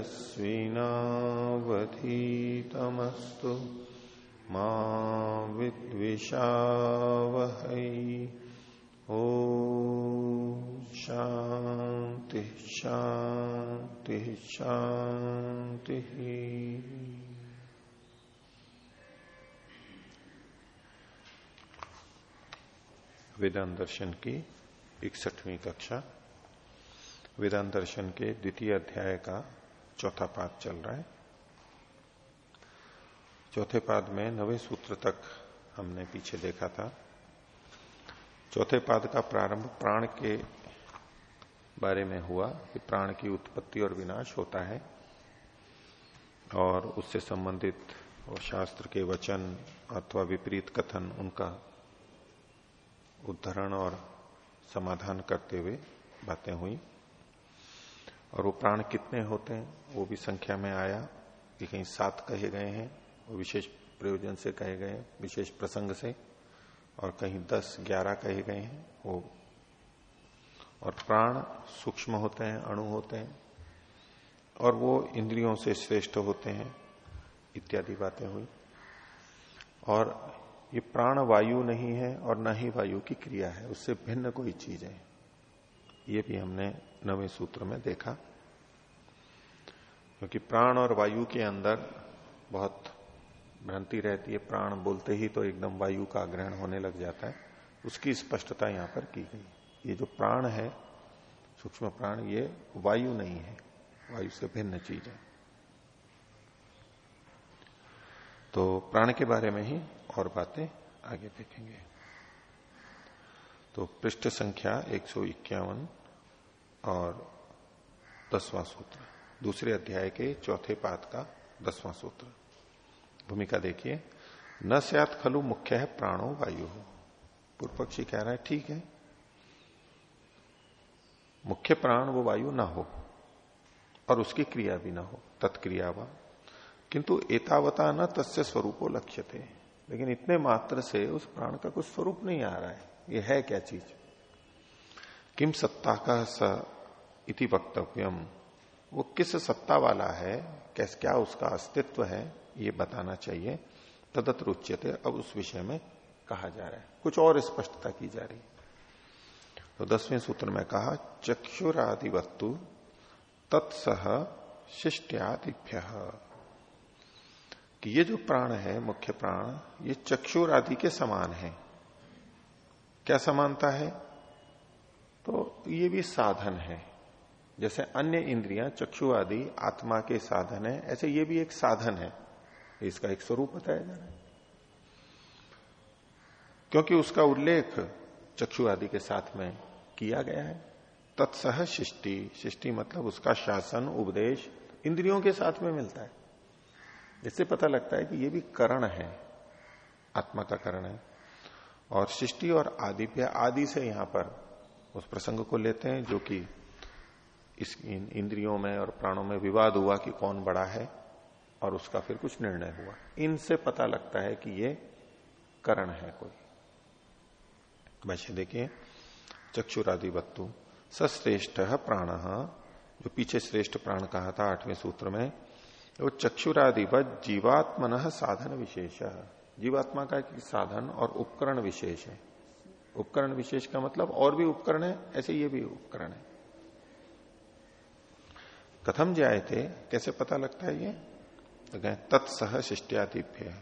तेजस्विनावधीतमस्तु मा विद्विषावहै। ओ शांति शांति शांति वेदांत दर्शन की इकसठवीं कक्षा। वेदांत दर्शन के द्वितीय अध्याय का चौथा पाद चल रहा है। चौथे पाद में नवे सूत्र तक हमने पीछे देखा था। चौथे पाद का प्रारंभ प्राण के बारे में हुआ कि प्राण की उत्पत्ति और विनाश होता है और उससे संबंधित और शास्त्र के वचन अथवा विपरीत कथन उनका उद्धरण और समाधान करते हुए बातें हुई। और वो प्राण कितने होते हैं, वो भी संख्या में आया कि कहीं सात कहे गए हैं, वो विशेष प्रयोजन से कहे गए हैं, विशेष प्रसंग से, और कहीं दस, ग्यारह कहे गए हैं, वो। और प्राण सूक्ष्म होते हैं, अणु होते हैं, और वो इंद्रियों से श्रेष्ठ होते हैं, इत्यादि बातें हुई। और ये प्राण वायु नहीं है और न ही वायु की क्रिया है, उससे भिन्न कोई चीज़ है। ये भी हमने नवे सूत्र में देखा। क्योंकि प्राण और वायु के अंदर बहुत भ्रांति रहती है, प्राण बोलते ही तो एकदम वायु का ग्रहण होने लग जाता है। उसकी स्पष्टता यहाँ पर की गई। ये जो प्राण है, सूक्ष्म प्राण, ये वायु नहीं है। वायु से भिन्न चीज़ है। तो प्राण के बारे में ही और बातें आगे देखेंगे। तो पृष्ठ संख्या एक सौ इक्यावन और दसवां सूत्र। दूसरे अध्याय के चौथे पाद का दसवां सूत्र। भूमिका देखिए। न सत खलु मुख्य है प्राणो वायु। पूर्व पक्षी कह रहा है, ठीक है। मुख्य प्राण वो वायु ना हो और उसकी क्रिया भी ना हो, तत्क्रिया व। किंतु एतावता न तस्य स्वरूपो लक्ष्य थे लेकिन इतने मात्र से उस प्राण का कुछ स्वरूप नहीं आ रहा है। ये है क्या चीज़? किम सत्ता का स इति वक्तव्यम? वो किस सत्ता वाला है, कैस, क्या उसका अस्तित्व है, ये बताना चाहिए। तदत रुच्यते अब उस विषय में कहा जा रहा है। कुछ और स्पष्टता की जा रही तो दसवें सूत्र में कहा चक्षुरादि वस्तु तत्सह शिष्टादिभ्य कि ये जो प्राण है, मुख्य प्राण, ये चक्षुर आदि के समान है। क्या समानता है? तो ये भी साधन है। जैसे अन्य इंद्रियाँ, चक्षु आदि, आत्मा के साधन है, ऐसे ये भी एक साधन है। इसका एक स्वरूप बताया जा रहा है। क्योंकि उसका उल्लेख चक्षु आदि के साथ में किया गया है। तत्सह शिष्टि शिष्टि मतलब उसका शासन, उपदेश, इंद्रियों के साथ में मिलता है। जिससे पता लगता है कि ये भी करण है, आत्मा का करण है। और सृष्टि और आदिप्य आदि से यहाँ पर उस प्रसंग को लेते हैं, जो कि इस इन इंद्रियों में और प्राणों में विवाद हुआ कि कौन बड़ा है और उसका फिर कुछ निर्णय हुआ। इनसे पता लगता है कि ये करण है कोई। वैसे देखिए चक्षुरादि वत्तु सश्रेष्ठ प्राण, जो पीछे श्रेष्ठ प्राण कहा था आठवें सूत्र में, वो चक्षुरादि व जीवात्मन साधन विशेष। जीवात्मा का एक साधन और उपकरण विशेष है। उपकरण विशेष का मतलब और भी उपकरण है, ऐसे ये भी उपकरण है। कथम थे कैसे पता लगता है ये? तो कहें, तत्सह शिष्टादिभ्य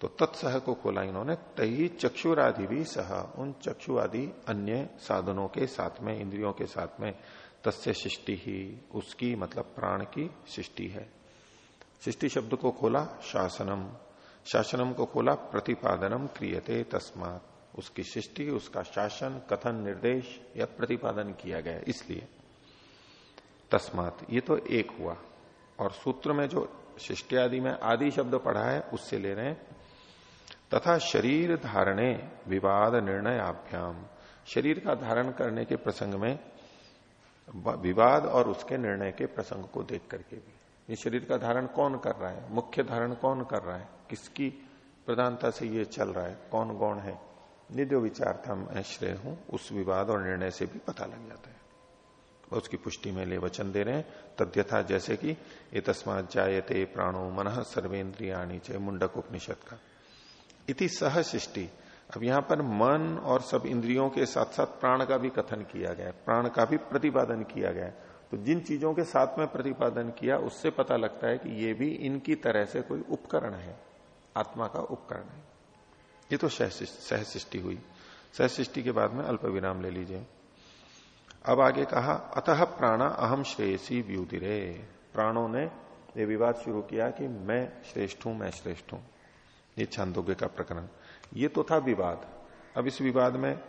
तो तत्सह को खोला इन्होंने, तही चक्षुरादि भी सह। उन चक्षु आदि अन्य साधनों के साथ में, इंद्रियों के साथ में, तस्य सृष्टि ही, उसकी मतलब प्राण की सृष्टि है। सृष्टि शब्द को खोला, शासनम। शासनम को खोला, प्रतिपादनम क्रियते तस्मात। उसकी सृष्टि उसका शासन, कथन, निर्देश या प्रतिपादन किया गया, इसलिए। तस्मात। ये तो एक हुआ। और सूत्र में जो शिष्टि में आदि शब्द पढ़ा है, उससे ले रहे हैं। तथा शरीर धारणे विवाद निर्णय आभ्याम शरीर का धारण करने के प्रसंग में विवाद और उसके निर्णय के प्रसंग को देख करके भी। ये शरीर का धारण कौन कर रहा है? मुख्य धारण कौन कर रहा है? किसकी प्रधानता से ये चल रहा है? कौन गौण है? ये जो विचार था मैं श्रेय हूँ। उस विवाद और निर्णय से भी पता लग जाता है। उसकी पुष्टि में ले वचन दे रहे हैं। तद्यथा जैसे कि ये तस्मात जायते प्राणो मन सर्वेन्द्रिया नीचे मुंडक उपनिषद का इति सह सृष्टि। अब यहाँ पर मन और सब इंद्रियों के साथ साथ प्राण का भी कथन किया गया प्राण का भी प्रतिपादन किया गया तो जिन चीज़ों के साथ में प्रतिपादन किया, उससे पता लगता है कि ये भी इनकी तरह से कोई उपकरण है। आत्मा का उपकरण है। ये तो सह सृष्टि हुई। सह सृष्टि के बाद में अल्प विराम ले लीजिए। अब आगे कहा, अतः प्राणा अहम श्रेयसी व्यूदिरे। प्राणों ने ये विवाद शुरू किया कि मैं श्रेष्ठ हूँ, मैं श्रेष्ठ हूँ। ये छांदोग्य का प्रकरण। ये तो था विवाद। अब इस विवाद में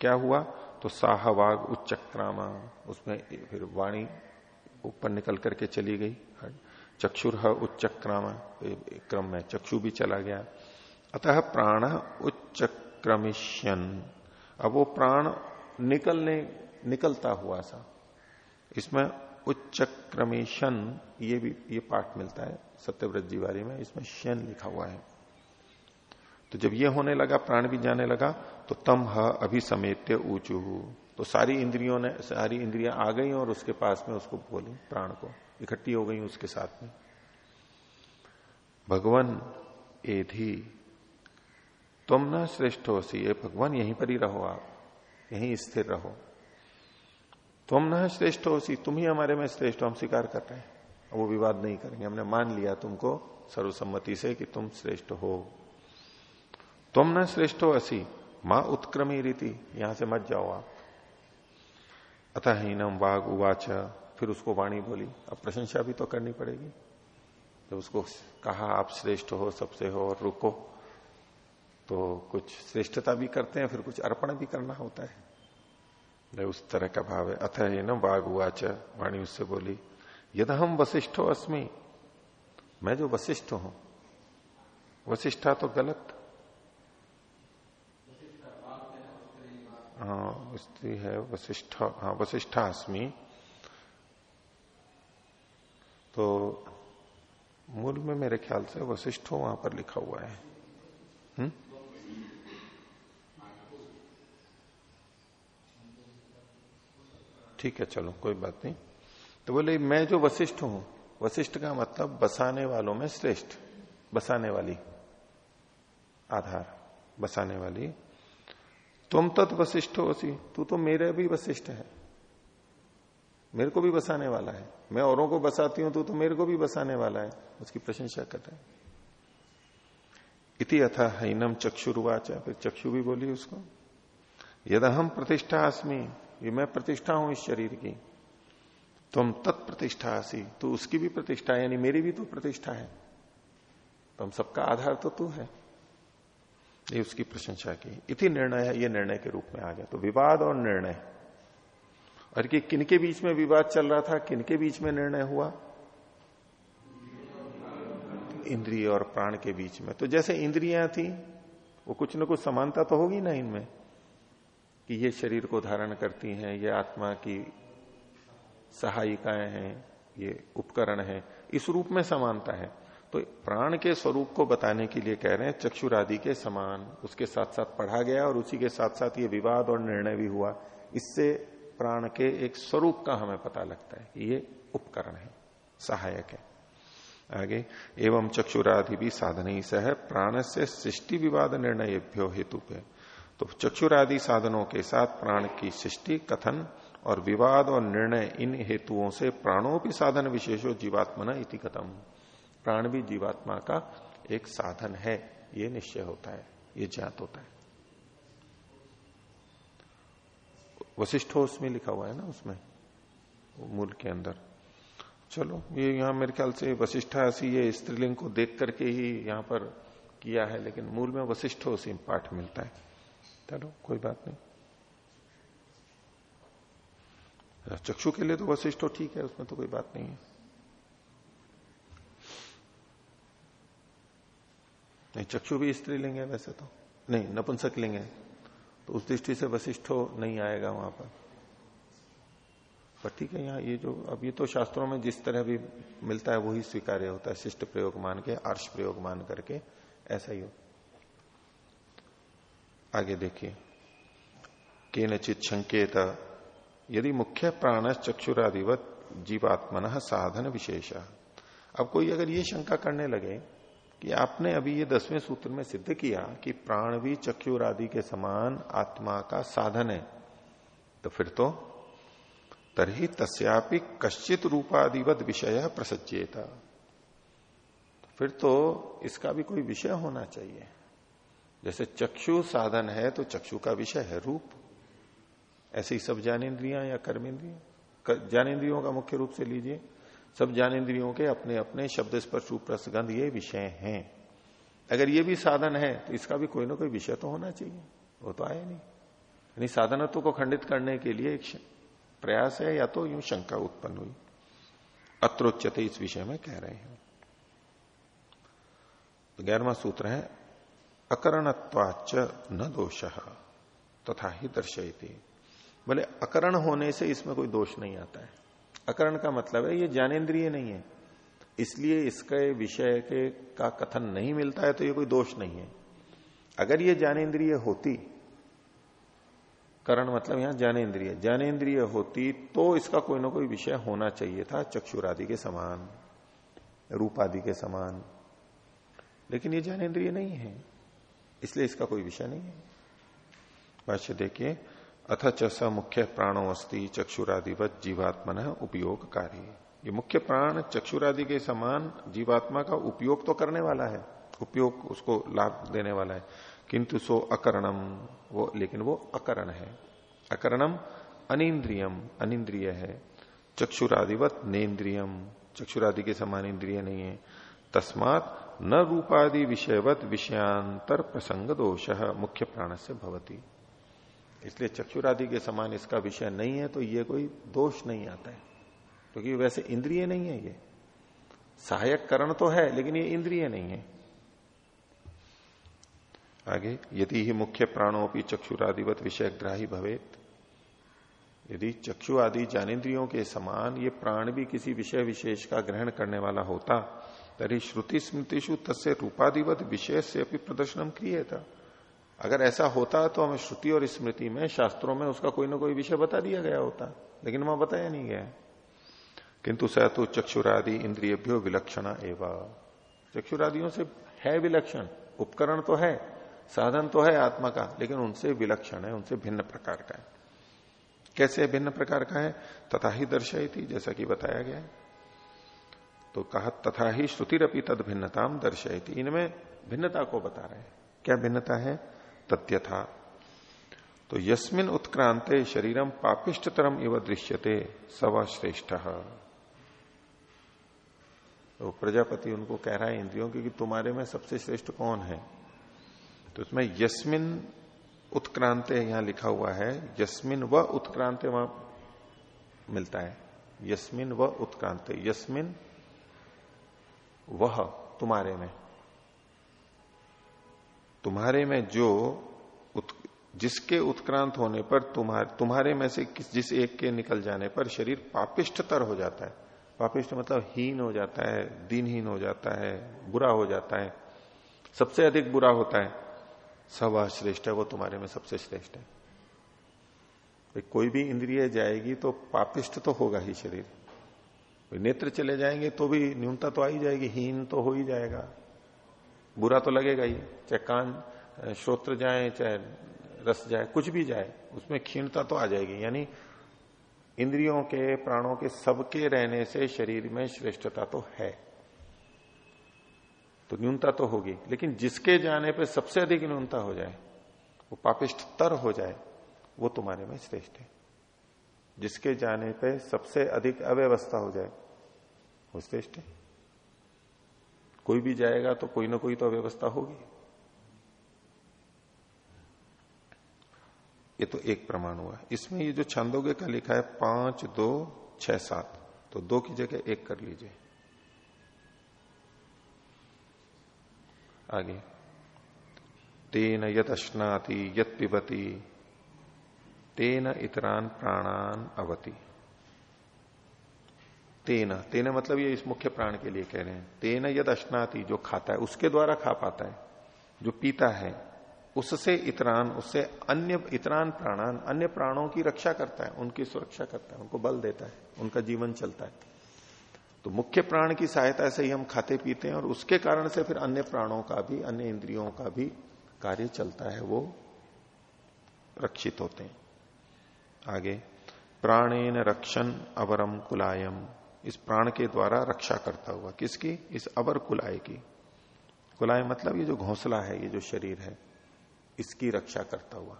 क्या हुआ? तो साहवाग उच्चक्रामा, उसमें फिर वाणी ऊपर निकल करके चली गई। चक्षुर उच्चक्रामा क्रम में चक्षु भी चला गया। अतः प्राण उच्चक्रमिष्यन। अब वो प्राण निकलने, निकलता हुआ सा। इसमें उच्च क्रमेशन ये भी, ये पाठ मिलता है सत्यव्रत जीवारी में, इसमें शन लिखा हुआ है। तो जब ये होने लगा, प्राण भी जाने लगा तो तम ह अभी समेत्य ऊंचू। तो सारी इंद्रियों ने, सारी इंद्रियाँ आ गई और उसके पास में उसको बोली, प्राण को। इकट्ठी हो गई उसके साथ में। भगवान, एधी, तुम न श्रेष्ठ हो सी ये भगवान यहीं पर ही रहो आप। यहीं स्थिर रहो। तुम न श्रेष्ठ हो सी, तुम ही हमारे में श्रेष्ठ हो, हम स्वीकार कर रहे हैं। वो विवाद नहीं करेंगे। हमने मान लिया तुमको सर्वसम्मति से कि तुम श्रेष्ठ हो। तुम न श्रेष्ठ हो असी माँ उत्क्रमी रीति, यहाँ से मत जाओ आप। अतः हीनम वाघ उवाच, फिर उसको वाणी बोली। अब प्रशंसा भी तो करनी पड़ेगी। जब उसको कहा आप श्रेष्ठ हो, सबसे हो और रुको। तो कुछ श्रेष्ठता भी करते हैं, फिर कुछ अर्पण भी करना होता है। उस तरह का भाव है। अथ है ना बाघ उच वाणी उससे बोली यद हम वशिष्ठो अस्मि। मैं जो वशिष्ठ हूँ वशिष्ठा तो गलत। हाँ स्त्री है वशिष्ठ हाँ वशिष्ठा अस्मि। तो मूल में मेरे ख्याल से वशिष्ठो वहाँ पर लिखा हुआ है। हुँ? ठीक है, चलो, कोई बात नहीं। तो बोले, मैं जो वशिष्ठ हूँ, वशिष्ठ का मतलब बसाने वालों में श्रेष्ठ, बसाने वाली, आधार, बसाने वाली। तुम तत् वशिष्ठ हो सी तू तो मेरे भी वशिष्ठ है। मेरे को भी बसाने वाला है। मैं औरों को बसाती हूँ, तू तो मेरे को भी बसाने वाला है। उसकी प्रशंसा कर रहे हैं। इति अथा हईनम चक्षुरुवाच, फिर चक्षु भी बोली उसको यद हम प्रतिष्ठा अस्मी ये मैं प्रतिष्ठा हूँ इस शरीर की। तुम तत्प्रतिष्ठा सी तो उसकी भी प्रतिष्ठा यानी मेरी भी तो प्रतिष्ठा है। तो हम सबका आधार तो तू है। ये उसकी प्रशंसा की। इति निर्णय है ये निर्णय के रूप में आ गया। तो विवाद और निर्णय। और कि किनके बीच में विवाद चल रहा था, किनके बीच में निर्णय हुआ? इंद्रिय और प्राण के बीच में। तो जैसे इंद्रियाँ थी, वो कुछ ना कुछ समानता तो होगी ना इनमें। कि ये शरीर को धारण करती हैं, ये आत्मा की सहायिकाएँ हैं, ये उपकरण है, इस रूप में समानता है। तो प्राण के स्वरूप को बताने के लिए कह रहे हैं, चक्षुरादि के समान, उसके साथ साथ पढ़ा गया और उसी के साथ साथ ये विवाद और निर्णय भी हुआ। इससे प्राण के एक स्वरूप का हमें पता लगता है ये उपकरण है, सहायक है। आगे, एवं चक्षुरादि भी साधन ही सह, प्राण से सृष्टि विवाद निर्णय हेतु पे। तो चक्षुरादि साधनों के साथ प्राण की सृष्टि, कथन और विवाद और निर्णय इन हेतुओं से प्राणों भी साधन विशेषो जीवात्मा इति कथम। प्राण भी जीवात्मा का एक साधन है, ये निश्चय होता है, ये ज्ञात होता है। वशिष्ठो उसमें लिखा हुआ है ना उसमें, मूल के अंदर। चलो, ये यहाँ मेरे ख्याल से वशिष्ठा ऐसी ये स्त्रीलिंग को देख करके ही यहाँ पर किया है, लेकिन मूल में वशिष्ठो उसी पाठ मिलता है। चलो कोई बात नहीं। चक्षु के लिए तो वशिष्ठ ठीक है, उसमें तो कोई बात नहीं है। नहीं, चक्षु भी स्त्रीलिंग है वैसे तो। नहीं, नपुंसक लिंग है। तो उस दृष्टि से वशिष्ठो नहीं आएगा वहाँ पर। पर ठीक है, यहाँ ये जो, अब ये तो शास्त्रों में जिस तरह भी मिलता है, वही स्वीकार्य होता है, शिष्ट प्रयोग मान के, आर्ष प्रयोग मान करके, ऐसा ही हो। आगे देखिए। के नचित संकेत, यदि मुख्य प्राण चक्षुरादिवत जीवात्मन साधन विशेष। अब कोई अगर ये शंका करने लगे कि आपने अभी ये दसवें सूत्र में सिद्ध किया कि प्राण भी चक्षुर आदि के समान आत्मा का साधन है तो फिर तो तरही तस्यापि कश्चित रूपादिवत विषय प्रसज्जेता फिर तो इसका भी कोई विषय होना चाहिए। जैसे चक्षु साधन है तो चक्षु का विषय है रूप। ऐसे ही सब ज्ञानेन्द्रिया या कर्मेंद्रिया। ज्ञानेन्द्रियों का मुख्य रूप से लीजिए। सब ज्ञानेन्द्रियों के अपने अपने शब्द स्पर्श रूप रसगंध ये विषय हैं। अगर ये भी साधन है तो इसका भी कोई ना कोई विषय तो होना चाहिए। वो तो आया नहीं। यानी साधनत्व को खंडित करने के लिए एक प्रयास है, या तो यूँ शंका उत्पन्न हुई। अत्रोच्यते इस विषय में कह रहे हैं। तो ग्यारहवा सूत्र है अकरणत्वाच न दोष, तथा ही दर्शयती। बोले अकरण होने से इसमें कोई दोष नहीं आता है। अकरण का मतलब है ये ज्ञानेन्द्रिय नहीं है। इसलिए इसके विषय के का कथन नहीं मिलता है तो ये कोई दोष नहीं है। अगर ये ज्ञानेन्द्रिय होती, करण मतलब यहाँ ज्ञानेन्द्रिय ज्ञानेन्द्रिय होती तो इसका कोई ना कोई विषय होना चाहिए था, चक्षुरादि के समान रूप आदि के समान। लेकिन ये ज्ञानेन्द्रिय नहीं है। इसलिए इसका कोई विषय नहीं है। भाष्य देखिए, अथ च मुख्य प्राणो अस्ति चक्षुरादिवत जीवात्मन उपयोग कार्य ये मुख्य प्राण चक्षुरादि के समान जीवात्मा का उपयोग तो करने वाला है, उपयोग उसको लाभ देने वाला है, किंतु सो अकरणम वो, लेकिन वो अकरण है। अकरणम अनिंद्रियम अनिंद्रिय है। चक्षुरादिवत नेन्द्रियम चक्षुरादि के समान इंद्रिय नहीं है। तस्मात न रूपादि विषयवत विषयांतर प्रसंग दोष मुख्य प्राण से भवती। इसलिए चक्षुरादि के समान इसका विषय नहीं है तो ये कोई दोष नहीं आता है। क्योंकि तो वैसे इंद्रिय नहीं है ये। सहायक करण तो है, लेकिन ये इंद्रिय नहीं है। आगे, यदि ही मुख्य प्राणों की चक्षुरादिवत विषय ग्राही भवेत, यदि चक्षु आदि ज्ञानेन्द्रियों के समान ये प्राण भी किसी विषय विशेष का ग्रहण करने वाला होता तरी श्रुति स्मृतिशु तस्य रूपादिवत विषय से अपनी प्रदर्शनम क्रिय था अगर ऐसा होता तो हमें श्रुति और स्मृति में, शास्त्रों में उसका कोई ना कोई विषय बता दिया गया होता, लेकिन वहाँ बताया नहीं गया। किंतु स तो चक्षुरादि इंद्रियभ्यो विलक्षण एवं। चक्षुरादियों से है विलक्षण, उपकरण तो है, साधन तो है आत्मा का, लेकिन उनसे विलक्षण है, उनसे भिन्न प्रकार का है। कैसे भिन्न प्रकार का है? तथा ही दर्शाई थी जैसा कि बताया गया। तो कहा, तथा ही श्रुतिरपी तद भिन्नताम दर्शाई थी इनमें भिन्नता को बता रहे हैं। क्या भिन्नता है? तथ्यथा। तो यस्मिन उत्क्रांते शरीरम पापिष्ट तरम इव दृश्यते, सवा श्रेष्ठ। तो प्रजापति उनको कह रहा है इंद्रियों क्योंकि तुम्हारे में सबसे श्रेष्ठ कौन है? तो इसमें यस्मिन उत्क्रांते यहाँ लिखा हुआ है, यस्मिन व उत्क्रांते वहाँ मिलता है। यस्मिन व उत्क्रांते यस्मिन वह तुम्हारे में। तुम्हारे में जो उत, जिसके उत्क्रांत होने पर तुम्हारे तुम्हारे में से किस जिस एक के निकल जाने पर शरीर पापिष्टतर हो जाता है। पापिष्ट मतलब हीन हो जाता है दिनहीन हो जाता है बुरा हो जाता है। सबसे अधिक बुरा होता है। सब श्रेष्ठ है वो तुम्हारे में सबसे श्रेष्ठ है। कोई भी इंद्रिय जाएगी तो पापिष्ट तो होगा ही शरीर। नेत्र चले जाएँगे तो भी न्यूनता तो आ ही जाएगी, हीन तो हो ही जाएगा। बुरा तो लगेगा ही, चाहे कान श्रोत्र जाए, चाहे रस जाए, कुछ भी जाए, उसमें क्षीणता तो आ जाएगी। यानी इंद्रियों के, प्राणों के, सबके रहने से शरीर में श्रेष्ठता तो है। तो न्यूनता तो होगी, लेकिन जिसके जाने पर सबसे अधिक न्यूनता हो जाए, वो पापिष्ट तर हो जाए, वो तुम्हारे में श्रेष्ठ है। जिसके जाने पे सबसे अधिक अव्यवस्था हो जाए, वो श्रेष्ठ है। कोई भी जाएगा तो कोई ना कोई तो अव्यवस्था होगी। ये तो एक प्रमाण हुआ। इसमें ये जो छंदोगे का लिखा है, पाँच, दो, छह, सात तो दो की जगह एक कर लीजिए। आगे। तेन यत अश्नाति यत पिबती तेन इतरान प्राणान अवति। तेन तेन मतलब ये इस मुख्य प्राण के लिए कह रहे हैं। तेन यद अश्नाति जो खाता है, उसके द्वारा खा पाता है, जो पीता है, उससे इतरान, उससे अन्य, इतरान प्राणान, अन्य प्राणों की रक्षा करता है, उनकी सुरक्षा करता है, उनको बल देता है, उनका जीवन चलता है। तो मुख्य प्राण की सहायता से ही हम खाते पीते हैं और उसके कारण से फिर अन्य प्राणों का भी, अन्य इंद्रियों का भी कार्य चलता है, वो रक्षित होते हैं। आगे, प्राणेन रक्षण अवरम कुलायम। इस प्राण के द्वारा रक्षा करता हुआ। किसकी? इस अवर कुलाय की। कुलाय मतलब ये जो घोंसला है, ये जो शरीर है, इसकी रक्षा करता हुआ।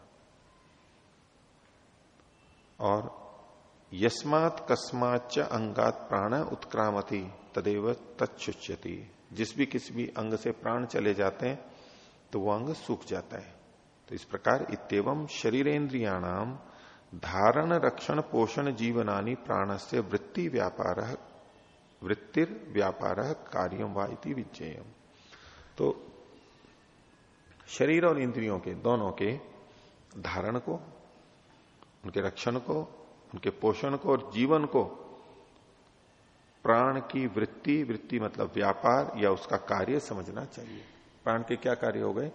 और यस्मात कस्माच अंगात प्राण उत्क्रामती, तदेव तत्सुच्यति जिस भी किसी भी अंग से प्राण चले जाते हैं तो वो अंग सूख जाता है। तो इस प्रकार इतम शरीरेन्द्रियाणाम धारण, रक्षण, पोषण, जीवनानी प्राण से वृत्ति व्यापार, वृत्तिर व्यापार कार्यम वा विजयम तो शरीर और इंद्रियों के, दोनों के धारण को, उनके रक्षण को, उनके पोषण को और जीवन को, प्राण की वृत्ति वृत्ति मतलब व्यापार या उसका कार्य समझना चाहिए। प्राण के क्या कार्य हो गए?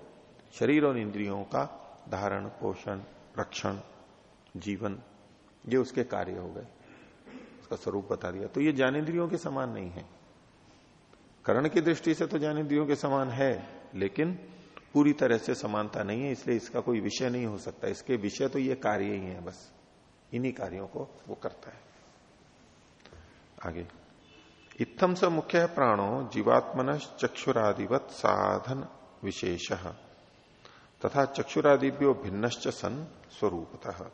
शरीर और इंद्रियों का धारण, पोषण, रक्षण जीवन, ये उसके कार्य हो गए, उसका स्वरूप बता दिया। तो ये ज्ञानेन्द्रियों के समान नहीं है। करण की दृष्टि से तो ज्ञानेन्द्रियों के समान है, लेकिन पूरी तरह से समानता नहीं है, इसलिए इसका कोई विषय नहीं हो सकता। इसके विषय तो ये कार्य ही है बस। इन्हीं कार्यों को वो करता है। आगे। इत्थम से मुख्य प्राणो जीवात्मन चक्षुरादिवत साधन विशेष, तथा चक्षुरादिव्यो भिन्नश्च सन स्वरूपतः।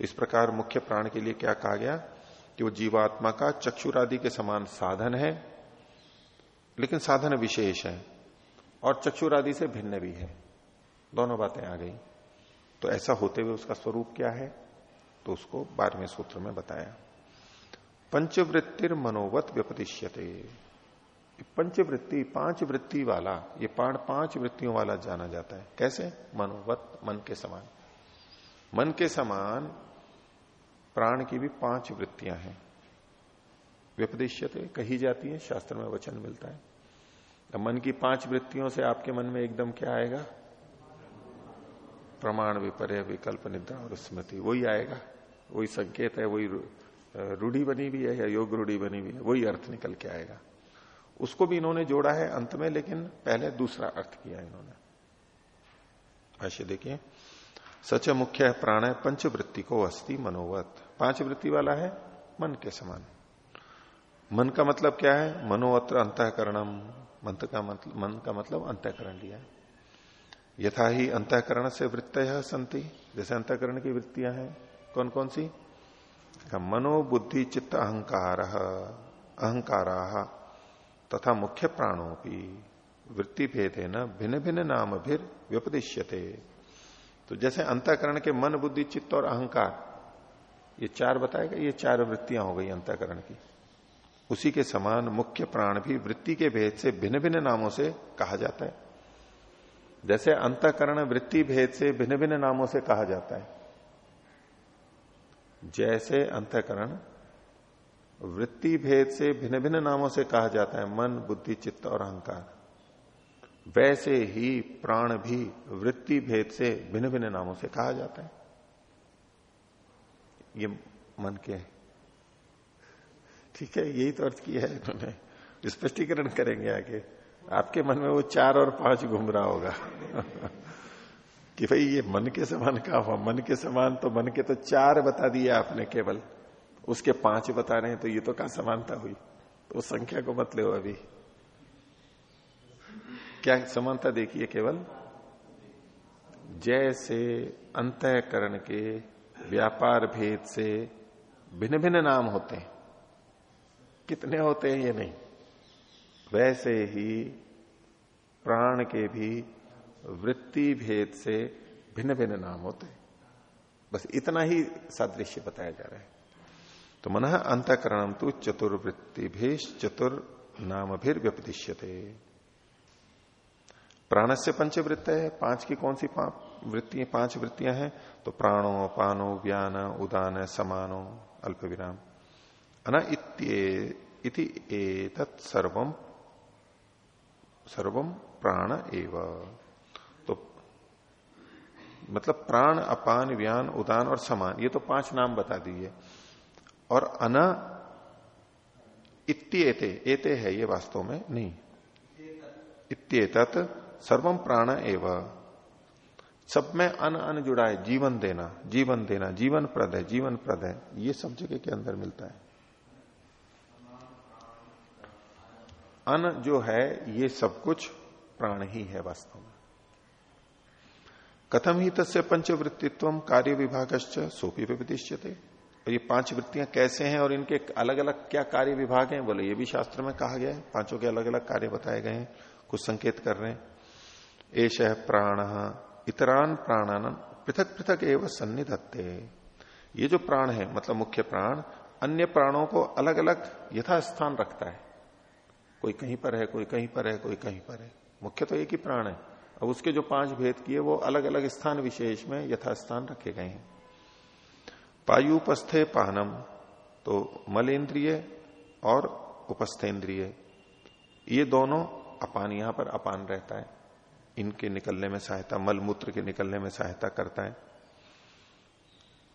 इस प्रकार मुख्य प्राण के लिए क्या कहा गया कि वो जीवात्मा का चक्षुरादि के समान साधन है, लेकिन साधन विशेष है और चक्षुरादि से भिन्न भी है। दोनों बातें आ गई। तो ऐसा होते हुए उसका स्वरूप क्या है? तो उसको बारहवें सूत्र में बताया। पंचवृत्तिर मनोवत व्यपतिष्यते पंचवृत्ति पाँच वृत्ति वाला, ये पाण पाँच वृत्तियों वाला जाना जाता है। कैसे? मनोवत, मन के समान। मन के समान प्राण की भी पाँच वृत्तियाँ हैं। व्यपदिश्यते कही जाती है, शास्त्र में वचन मिलता है। अब मन की पाँच वृत्तियों से आपके मन में एकदम क्या आएगा? प्रमाण विपर्य, विकल्प निद्रा और स्मृति, वही आएगा। वही संकेत है, वही रूढ़ी बनी भी है या योग रूढ़ी बनी भी है, वही अर्थ निकल के आएगा। उसको भी इन्होंने जोड़ा है अंत में, लेकिन पहले दूसरा अर्थ किया इन्होंने। भाष्य देखिए सच मुख्य प्राण है पंचवृत्ति को अस्थि मनोवत। पाँच वृत्ति वाला है मन के समान। मन का मतलब क्या है? मनोवत्र अंतकरणम। मन का मतलब मन का मतलब अंतकरण लिया यथा ही अंतकरण से वृत्त संति। जैसे अंतकरण की वृत्तियाँ हैं कौन कौन सी मनोबुद्धि चित्त अहंकार, अहंकारा तथा मुख्य प्राणों की। वृत्ति भेदे न भिन्न भिन्न नाम भी व्यपदिश्यते। तो जैसे अंतकरण के मन, बुद्धि, चित्त और अहंकार, ये चार बताएगा, ये चार वृत्तियाँ हो गई अंतकरण की। उसी के समान मुख्य प्राण भी वृत्ति के भेद से भिन्न भिन्न नामों से कहा जाता है। जैसे अंतकरण वृत्ति भेद से भिन्न भिन्न नामों से कहा जाता है, जैसे अंतकरण वृत्ति भेद से भिन्न भिन्न नामों से कहा जाता है, मन, बुद्धि, चित्त और अहंकार। वैसे ही प्राण भी वृत्ति भेद से भिन्न भिन्न नामों से कहा जाता है। ये मन के ठीक है, यही तो अर्थ किया है इन्होंने। स्पष्टीकरण करेंगे आगे। आपके मन में वो चार और पाँच घूम रहा होगा। कि भाई ये मन के समान का हुआ, मन के समान तो मन के तो चार बता दिया आपने केवल। उसके पाँच बता रहे हैं तो ये तो कहा समानता हुई? तो उस संख्या को मत ले अभी। क्या समानता देखिए केवल। जैसे अंतकरण के व्यापार भेद से भिन्न भिन्न नाम होते हैं। कितने होते हैं ये नहीं? वैसे ही प्राण के भी वृत्ति भेद से भिन्न भिन्न नाम होते हैं। बस इतना ही सादृश्य बताया जा रहा है। तो मन अंतकरण तो चतुर्वृत्ति भेष चतुर नाम भी व्यपदिश्यते प्राण से पंचवृत्त है, पाँच की कौन सी वृत्ति पाँच वृत्तियाँ हैं? तो प्राणो, पानो व्यान उदान, समानो अल्प विराम इति एतत् सर्वम सर्वम प्राण एव। तो मतलब प्राण, अपान व्यान उदान और समान, ये तो पाँच नाम बता दिए। और अन इत्येते, एते है ये वास्तव में? नहीं। इत्येतत सर्वम प्राण एव। सब में अन अन जुड़ा है जीवन देना जीवन देना, जीवन प्रद है, जीवन प्रद है, ये सब जगह के अंदर मिलता है। अन जो है, ये सब कुछ प्राण ही है वास्तव में। कथम ही तस्य पंचवृत्तित्व कार्य विभाग सोपी विपदिश्यते और ये पाँच वृत्तियाँ कैसे हैं और इनके अलग अलग क्या कार्य विभाग हैं, बोले, ये भी शास्त्र में कहा गया है। पाँचों के अलग अलग कार्य बताए गए हैं, कुछ संकेत कर रहे हैं। एश प्राण, इतरान प्राणान पृथक पृथक एवं सन्निधत्ते। ये जो प्राण है मतलब मुख्य प्राण, अन्य प्राणों को अलग अलग यथास्थान रखता है। कोई कहीं पर है, कोई कहीं पर है, कोई कहीं पर है। मुख्य तो एक ही प्राण है। अब उसके जो पाँच भेद किए, वो अलग अलग स्थान विशेष में यथास्थान रखे गए हैं। पायुपस्थे पानम तो मल इंद्रिय और उपस्थेन्द्रिय। ये दोनों अपान, यहाँ पर अपान रहता है। इनके निकलने में सहायता, मलमूत्र के निकलने में सहायता करता है।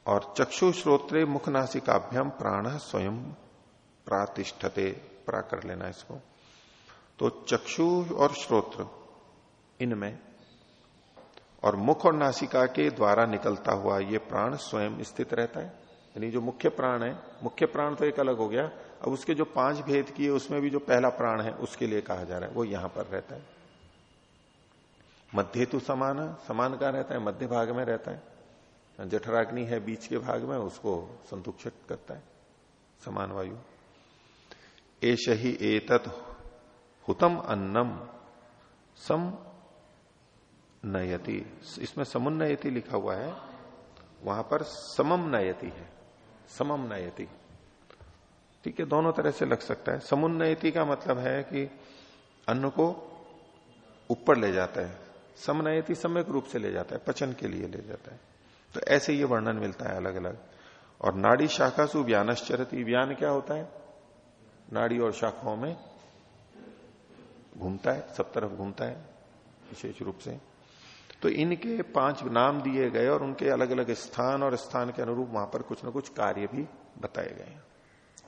और चक्षु श्रोत्रे मुख नासिकाभ्याम प्राण स्वयं प्रातिष्ठते, प्रा कर लेना इसको। तो चक्षु और श्रोत्र इनमें, और मुख और नासिका के द्वारा निकलता हुआ ये प्राण स्वयं स्थित रहता है। यानी जो मुख्य प्राण है, मुख्य प्राण तो एक अलग हो गया, अब उसके जो पाँच भेद किए, उसमें भी जो पहला प्राण है, उसके लिए कहा जा रहा है, वो यहाँ पर रहता है। मध्य तो समान समान का रहता है? मध्य भाग में रहता है। जठराग्नि है बीच के भाग में, उसको संतुक्षित करता है। समान वायु। एश ही एतत हुतम अन्नम सम नयति। इसमें समुन्नयति लिखा हुआ है। वहाँ पर समम नयति है। समम नयति। ठीक है, दोनों तरह से लग सकता है। समुन्नयति का मतलब है कि अन्न को ऊपर ले जाता है। समनयति सम्यक रूप से ले जाता है, पचन के लिए ले जाता है। तो ऐसे ये वर्णन मिलता है अलग अलग और नाड़ी शाखा सु व्यानश्चरती। व्यान क्या होता है? नाड़ी और शाखाओं में घूमता है, सब तरफ़ घूमता है, विशेष रूप से। तो इनके पाँच नाम दिए गए और उनके अलग अलग स्थान और स्थान के अनुरूप वहाँ पर कुछ ना कुछ कार्य भी बताए गए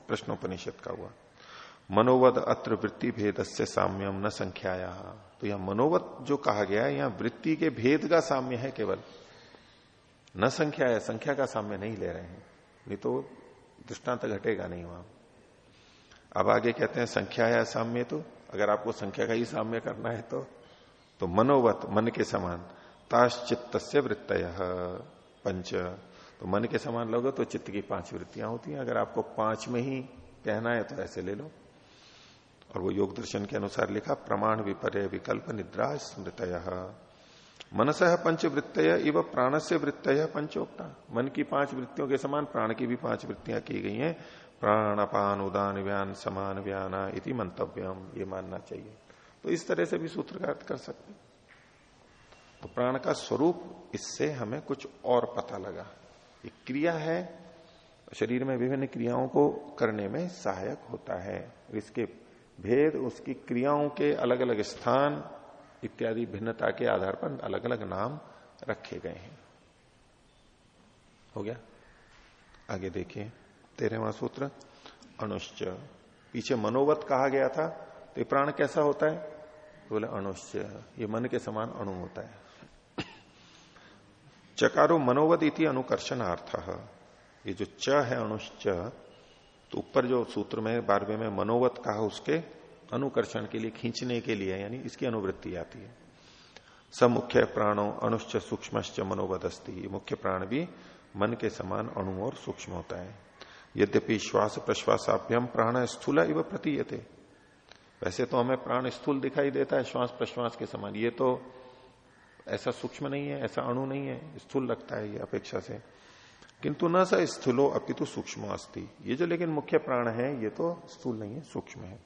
प्रश्नोपनिषद का हुआ। मनोवद अत्र वृत्ति भेद से साम्यम न संख्याया। तो यह मनोवत जो कहा गया है, यहाँ वृत्ति के भेद का साम्य है केवल। न संख्या है, संख्या का साम्य नहीं ले रहे हैं। नहीं तो दृष्टांत घटेगा नहीं वहाँ। अब आगे कहते हैं, संख्या या साम्य तो अगर आपको संख्या का ही साम्य करना है तो तो मनोवत, मन के समान ताश्चित्त से वृत्त पंच। तो मन के समान लोगे तो चित्त की पाँच वृत्तियाँ होती हैं। अगर आपको पाँच में ही कहना है तो ऐसे ले लो। और वो योग दर्शन के अनुसार लिखा, प्रमाण विपर्य विकल्प निद्रा स्मृत मनस पंच वृत्त इव प्राण से वृत्त पंचोक्ता। मन की पाँच वृत्तियों के समान प्राण की भी पाँच वृत्तियाँ की गई हैं। प्राण अपान उदान व्यान समान व्याना इति मंतव्यम, ये मानना चाहिए। तो इस तरह से भी सूत्र का अर्थ कर सकते तो प्राण का स्वरूप, इससे हमें कुछ और पता लगा। ये क्रिया है, शरीर में विभिन्न क्रियाओं को करने में सहायक होता है। इसके भेद, उसकी क्रियाओं के अलग अलग स्थान इत्यादि भिन्नता के आधार पर अलग अलग नाम रखे गए हैं। हो गया? आगे देखिए, तेरहवा सूत्र अनुश्च पीछे मनोवत कहा गया था तो प्राण कैसा होता है? बोले, अणुश्च। ये मन के समान अणु होता है। चकारो मनोवद इति अनुकर्षणार्थ। ये जो च है, अणुश्च तो ऊपर जो सूत्र में, बारहवें में मनोवत कहा, उसके अनुकर्षण के लिए, खींचने के लिए, यानी इसकी अनुवृत्ति आती है। सब मुख्य प्राणों, अनुश्च सूक्ष्म मनोवदस्ती, ये मुख्य प्राण भी मन के समान अणु और सूक्ष्म होता है। यद्यपि श्वास प्रश्वासाभ्यम प्राण स्थूल इव प्रतीयते। वैसे तो हमें प्राण स्थूल दिखाई देता है, श्वास प्रश्वास के समान। ये तो ऐसा सूक्ष्म नहीं है, ऐसा अणु नहीं है, स्थूल लगता है ये अपेक्षा से। किंतु न स स्थूलो अपितु सूक्ष्म अस्थि ये जो लेकिन मुख्य प्राण है, ये तो स्थूल नहीं है, सूक्ष्म है।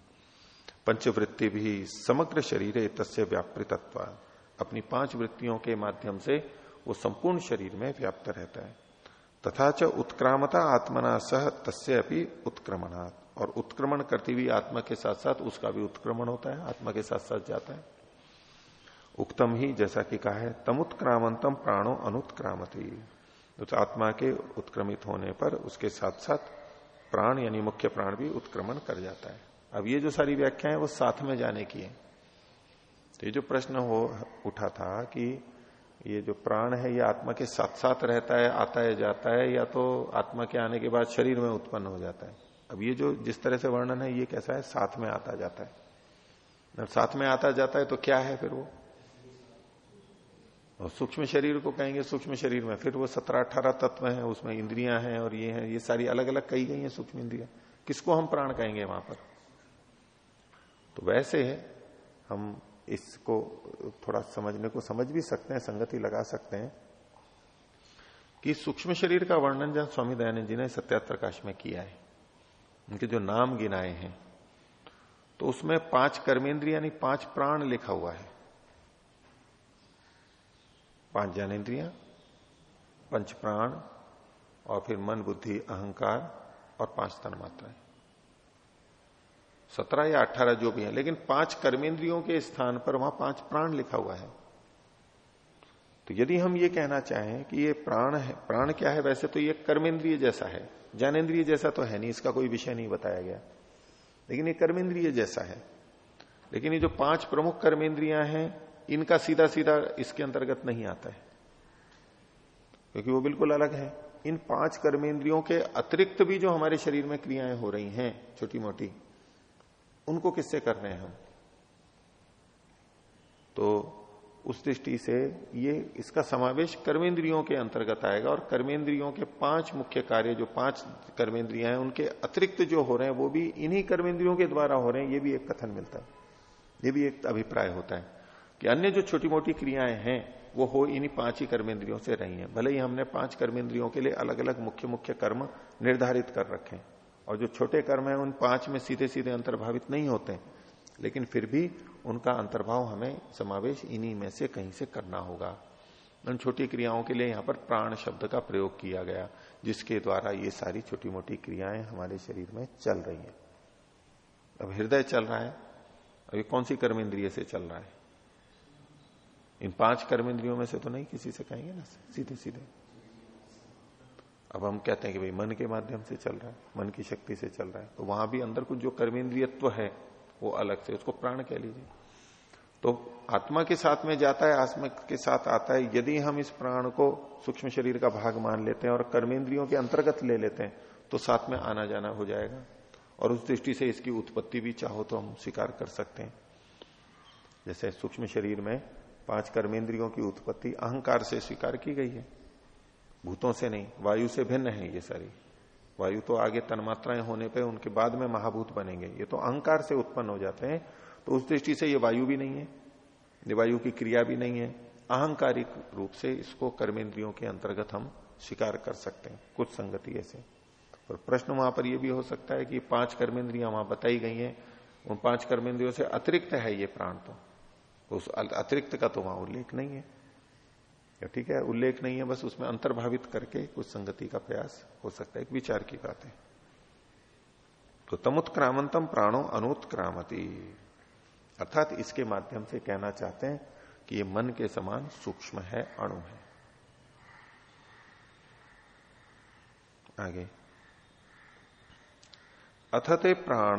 पंचवृत्ति भी समग्र शरीर तस्य व्यापृतत्व। अपनी पाँच वृत्तियों के माध्यम से वो संपूर्ण शरीर में व्याप्त रहता है। तथा च उत्क्रामता आत्मना सह तस्य अपनी उत्क्रमणात्। और उत्क्रमण करती हुई आत्मा के साथ साथ उसका भी उत्क्रमण होता है, आत्मा के साथ साथ जाता है। उक्तम ही जैसा कि कहा है, तमुत्क्रामंतम प्राणो अनुत्क्रामती। तो आत्मा के उत्क्रमित होने पर उसके साथ साथ प्राण यानी मुख्य प्राण भी उत्क्रमण कर जाता है। अब ये जो सारी व्याख्या है वो साथ में जाने की है। तो ये जो प्रश्न हो, उठा था कि ये जो प्राण है, ये आत्मा के साथ साथ रहता है, आता है, जाता है, या तो आत्मा के आने के बाद शरीर में उत्पन्न हो जाता है। अब ये जो जिस तरह से वर्णन है, ये कैसा है? साथ में आता जाता है। साथ में आता जाता है तो क्या है फिर वो? और सूक्ष्म शरीर को कहेंगे सूक्ष्म शरीर में, फिर वो सत्रह अठारह तत्व हैं, उसमें इंद्रियाँ हैं और ये हैं, ये सारी अलग अलग कही गई हैं सूक्ष्म इंद्रिया। किसको हम प्राण कहेंगे वहाँ पर? तो वैसे है, हम इसको थोड़ा समझने को समझ भी सकते हैं, संगति लगा सकते हैं कि सूक्ष्म शरीर का वर्णन जहाँ स्वामी दयानंद जी ने सत्यात प्रकाश में किया है, उनके जो नाम गिनाए हैं तो उसमें पाँच कर्मेंद्रिय यानी पाँच प्राण लिखा हुआ है। पाँच ज्ञानेन्द्रिया पंच प्राण, और फिर मन, बुद्धि, अहंकार, और पाँच तन मात्राएँ। सत्रह या अठारह जो भी है, लेकिन पाँच कर्मेंद्रियों के स्थान पर वहाँ पाँच प्राण लिखा हुआ है। तो यदि हम ये कहना चाहें कि ये प्राण है, प्राण क्या है, वैसे तो ये कर्मेंद्रिय जैसा है। ज्ञानेन्द्रिय जैसा तो है नहीं, इसका कोई विषय नहीं बताया गया। लेकिन ये कर्मेंद्रिय जैसा है। लेकिन ये जो पाँच प्रमुख कर्मेंद्रियाँ हैं इनका सीधा सीधा इसके अंतर्गत नहीं आता है। क्योंकि वो बिल्कुल अलग है। इन पाँच कर्मेंद्रियों के अतिरिक्त भी जो हमारे शरीर में क्रियाएँ हो रही हैं छोटी मोटी उनको किससे कर रहे हैं हम? तो उस दृष्टि से ये, इसका समावेश कर्मेंद्रियों के अंतर्गत आएगा और कर्मेंद्रियों के पाँच मुख्य कार्य, जो पाँच कर्मेंद्रिया हैं, उनके अतिरिक्त जो हो रहे हैं, वो भी इन्हीं कर्मेंद्रियों के द्वारा हो रहे हैं, ये भी एक कथन मिलता है। ये भी एक अभिप्राय होता है। कि अन्य जो छोटी मोटी क्रियाएँ हैं, वो हो इन्हीं पाँच ही कर्मेंद्रियों से रही हैं। भले ही हमने पाँच कर्मेंद्रियों के लिए अलग अलग मुख्य मुख्य कर्म निर्धारित कर रखे और जो छोटे कर्म है, उन पाँच में सीधे सीधे अंतर्भावित नहीं होते लेकिन फिर भी उनका अंतर्भाव हमें समावेश इन्हीं में से कहीं से करना होगा। उन छोटी क्रियाओं के लिए यहाँ पर प्राण शब्द का प्रयोग किया गया, जिसके द्वारा ये सारी छोटी मोटी क्रियाएँ हमारे शरीर में चल रही हैं। अब हृदय चल रहा है अभी कौन सी कर्म इंद्रिय से चल रहा है? इन पाँच कर्म इंद्रियों में से तो नहीं किसी से कहेंगे ना, सीधे सीधे। अब हम कहते हैं कि भाई, मन के माध्यम से चल रहा है, मन की शक्ति से चल रहा है। तो वहाँ भी अंदर कुछ जो कर्मेंद्रियत्व है, वो अलग से, उसको प्राण कह लीजिए। तो आत्मा के साथ में जाता है, आत्मा के साथ आता है, यदि हम इस प्राण को सूक्ष्म शरीर का भाग मान लेते हैं और कर्मेंद्रियों के अंतर्गत ले लेते हैं तो साथ में आना जाना हो जाएगा। और उस दृष्टि से इसकी उत्पत्ति भी चाहो तो हम स्वीकार कर सकते हैं। जैसे सूक्ष्म शरीर में पाँच कर्मेंद्रियों की उत्पत्ति अहंकार से स्वीकार की गई है। भूतों से नहीं, वायु से भिन्न है ये सारी। वायु तो आगे तन्मात्राएँ होने पे उनके बाद में महाभूत बनेंगे। ये तो अहंकार से उत्पन्न हो जाते हैं तो उस दृष्टि से ये वायु भी नहीं है, ये वायु की क्रिया भी नहीं है। अहंकारिक रूप से इसको कर्मेंद्रियों के अंतर्गत हम स्वीकार कर सकते हैं, कुछ संगति ऐसे। और प्रश्न वहाँ पर यह भी हो सकता है कि पाँच कर्मेंद्रियाँ वहाँ बताई गई हैं, उन पाँच कर्मेंद्रियों से अतिरिक्त है ये प्राण तो। उस अतिरिक्त का तो वहाँ उल्लेख नहीं है। ठीक है, उल्लेख नहीं है, बस उसमें अंतर्भावित करके कुछ संगति का प्रयास हो सकता है। एक विचार की बात है। तो तमुत्क्रामंतम प्राणो अनुत्क्रामती। अर्थात इसके माध्यम से कहना चाहते हैं कि ये मन के समान सूक्ष्म है, अणु है। आगे। अथते प्राण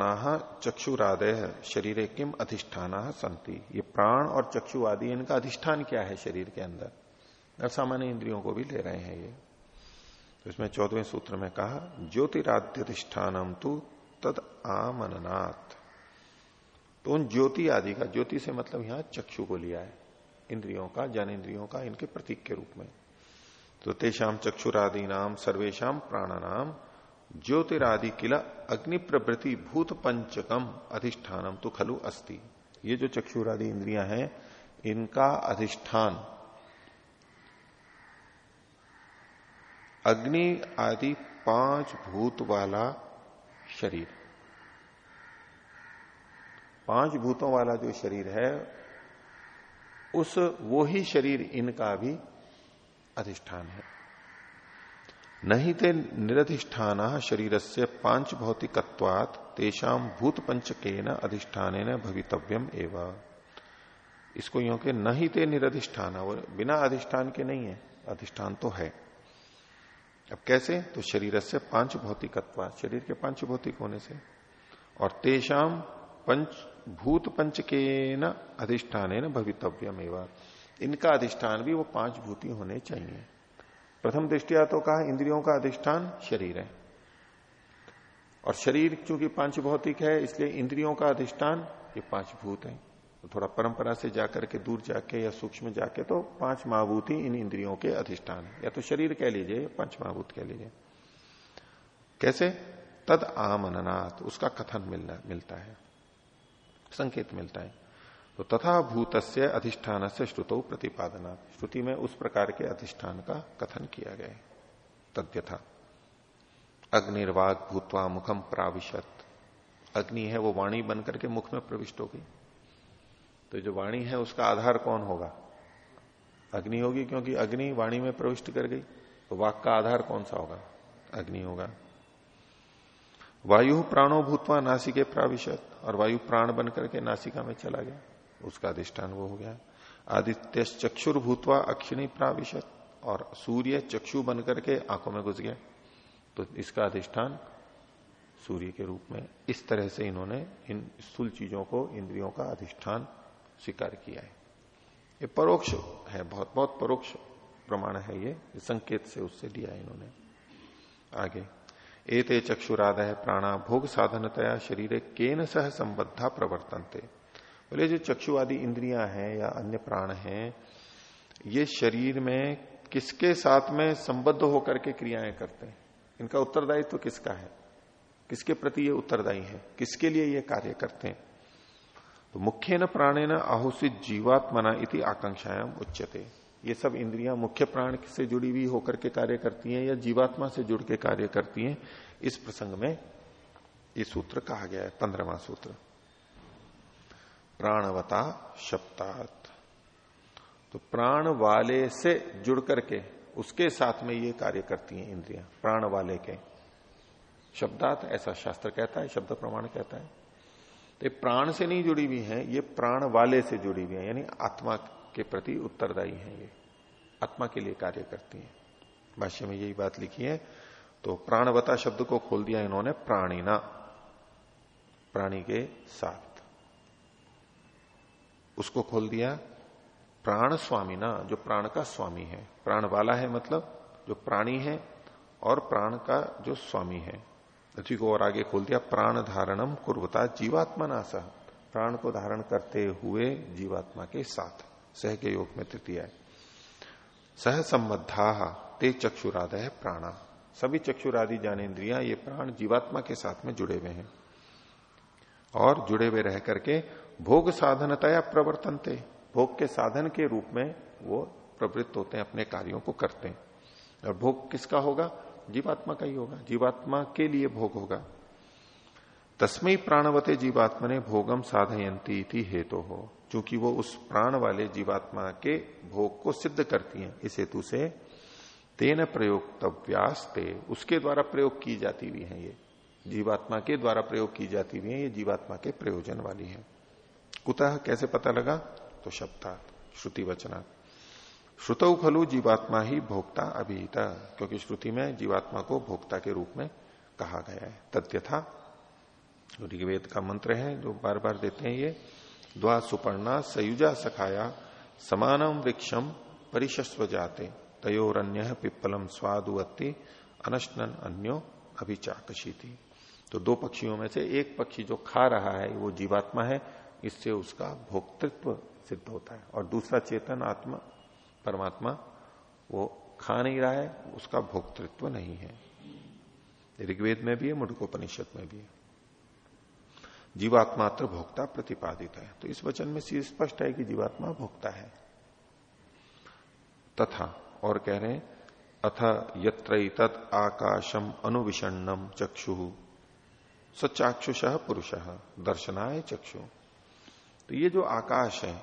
चक्षुरादय, शरीर किम अधिष्ठान संति ये प्राण और चक्षु आदि, इनका अधिष्ठान क्या है शरीर के अंदर? असामान्य इंद्रियों को भी ले रहे हैं ये। तो इसमें चौदहवें सूत्र में कहा ज्योतिराध्यधिष्ठानम तु तद आमननाथ तो उन ज्योति आदि का, ज्योति से मतलब यहाँ चक्षु को लिया है, इंद्रियों का जन इंद्रियों का, इनके प्रतीक के रूप में। तो तेषाम चक्षुरादि नाम सर्वेशम प्राणानाम ज्योतिरादि किला अग्नि प्रभृति भूत पंचकम अधिष्ठानम तो खलु अस्ति। ये जो चक्षुरादि इंद्रियाँ हैं, इनका अधिष्ठान। अग्नि आदि पाँच भूत वाला शरीर। पाँच भूतों वाला जो शरीर है, उस वो ही शरीर इनका भी अधिष्ठान है। नहीं ते निरधिष्ठान शरीर से पाँच भौतिकत्वात तेषाम भूत पंचक न अधिष्ठान भवितव्यम एवं। इसको यो के नहीं ते निरधिष्ठान बिना अधिष्ठान के नहीं है, अधिष्ठान तो है। अब कैसे? तो शरीर से पाँच भौतिकत्व शरीर के पाँच भौतिक होने से। और तेषाम पंच भूत पंच के न अधिष्ठान भवितव्यम एवं। इनका अधिष्ठान भी वो पाँच भूति होने चाहिए। प्रथम दृष्टिया तो कहा, इंद्रियों का अधिष्ठान शरीर है। और शरीर चूँकि पाँच भौतिक है, इसलिए इंद्रियों का अधिष्ठान ये पाँच भूत है। तो थोड़ा परंपरा से जाकर के दूर जाके या सूक्ष्म जाके तो पाँच महाभूत ही इन इंद्रियों के अधिष्ठान या तो शरीर कह लीजिए पाँच महाभूत कह लीजिए। कैसे? तद आमननाथ उसका कथन मिलना, मिलता है। संकेत मिलता है। तो तथा भूत से अधिष्ठान से श्रुतो प्रतिपादना। श्रुति में उस प्रकार के अधिष्ठान का कथन किया गया तद्यथा। अग्निर्वाग भूतवा मुखम प्राविशत। अग्नि है वो वाणी बन करके मुख में प्रविष्ट हो गई तो जो वाणी है उसका आधार कौन होगा? अग्नि होगी क्योंकि अग्नि वाणी में प्रविष्ट कर गई। तो वाक का आधार कौन सा होगा? अग्नि होगा। वायु प्राणो भूतवा नासिके प्राविशत और वायु प्राण बन करके नासिका में चला गया। उसका अधिष्ठान वो हो गया आदित्य चक्षुर भूतवा अक्षिणी प्राविशत और सूर्य चक्षु बन करके आँखों में घुस गया। तो इसका अधिष्ठान सूर्य के रूप में। इस तरह से इन्होंने इन स्थूल चीज़ों को, इंद्रियों का अधिष्ठान स्वीकार किया है। ये परोक्ष है, बहुत बहुत परोक्ष प्रमाण है ये। संकेत से उससे है इन्होंने। आगे, एते चक्षुरादय प्राणा भोग साधनतया शरीर केन सह संबद्धा प्रवर्तनते। बोले जो चक्षु आदि इंद्रियाँ हैं या अन्य प्राण हैं, ये शरीर में किसके साथ में संबद्ध होकर के क्रियाएँ करते हैं? इनका उत्तरदायित्व तो किसका है? किसके प्रति ये उत्तरदायी है? किसके लिए ये कार्य करते हैं? तो मुख्य न प्राणे न आहुषित जीवात्मना इति आकांक्षायाम उच्चते ये सब इंद्रियाँ मुख्य प्राण से जुड़ी हुई होकर के कार्य करती हैं या जीवात्मा से जुड़ के कार्य करती हैं? इस प्रसंग में ये सूत्र कहा गया है, पंद्रहवा सूत्र। प्राणवता शब्दात। तो प्राण वाले से जुड़ करके उसके साथ में ये कार्य करती हैं इंद्रियाँ, प्राण वाले के। शब्दात ऐसा शास्त्र कहता है, शब्द प्रमाण कहता है। तो प्राण से नहीं जुड़ी हुई है, ये प्राण वाले से जुड़ी हुई है, यानी आत्मा के प्रति उत्तरदायी है ये। आत्मा के लिए कार्य करती है। भाष्य में यही बात लिखी है तो प्राणवता शब्द को खोल दिया इन्होंने, प्राणीना। प्राणी के साथ। उसको खोल दिया, प्राण स्वामी ना, जो प्राण का स्वामी है। प्राण वाला है मतलब जो प्राणी है और प्राण का जो स्वामी है। उसी को और आगे खोल दिया, प्राण धारणम कुर्वता जीवात्मा सह प्राण को धारण करते हुए जीवात्मा के साथ। सह के योग में तृतीय सह संबद्धा, ते चक्षुरादय प्राणा। सभी चक्षुरादि ज्ञानेन्द्रिया ये प्राण जीवात्मा के साथ में जुड़े हुए हैं। और जुड़े हुए रह करके भोग साधनतया प्रवर्तनते। भोग के साधन के रूप में वो प्रवृत्त होते हैं, अपने कार्यों को करते हैं। और भोग किसका होगा? जीवात्मा का ही होगा। जीवात्मा के लिए भोग होगा। तस्मय प्राणवते जीवात्मा ने भोगम साधयंती थी हेतु। तो हो क्योंकि वो उस प्राण वाले जीवात्मा के भोग को सिद्ध करती हैं, इस हेतु से तेन प्रयोगतव्यास ते उसके द्वारा प्रयोग की जाती हुई है ये। जीवात्मा के द्वारा प्रयोग की जाती हुई है, ये जीवात्मा के प्रयोजन वाली है। कुतः कैसे पता लगा? तो शब्दात श्रुति वचना श्रुतौ खलु जीवात्मा ही भोक्ता अभिहिता क्योंकि श्रुति में जीवात्मा को भोक्ता के रूप में कहा गया है। तथ्यथा ऋग्वेद का मंत्र है, जो बार बार देते हैं ये, द्वा सुपर्णा सयुजा सखाया, समानम वृक्षम परिशस्व जाते, तयोरन्य पिप्पलम स्वादुवत्ति अनशनन अन्यो अभिचाकशीति तो दो पक्षियों में से एक पक्षी जो खा रहा है, वो जीवात्मा है इससे उसका भोक्तृत्व सिद्ध होता है। और दूसरा चेतन, आत्मा, परमात्मा, वो खा नहीं रहा है, उसका भोक्तृत्व नहीं है। ऋग्वेद में भी है, मुडकोपनिषद में भी है। जीवात्मात्र भोक्ता प्रतिपादित है। तो इस वचन में स्पष्ट है कि जीवात्मा भोक्ता है। तथा, और कह रहे हैं, अथ यत्र आकाशम अनुविषण्णम चक्षु। सचाक्षुष पुरुष, दर्शनाय चक्षु। तो ये जो आकाश है,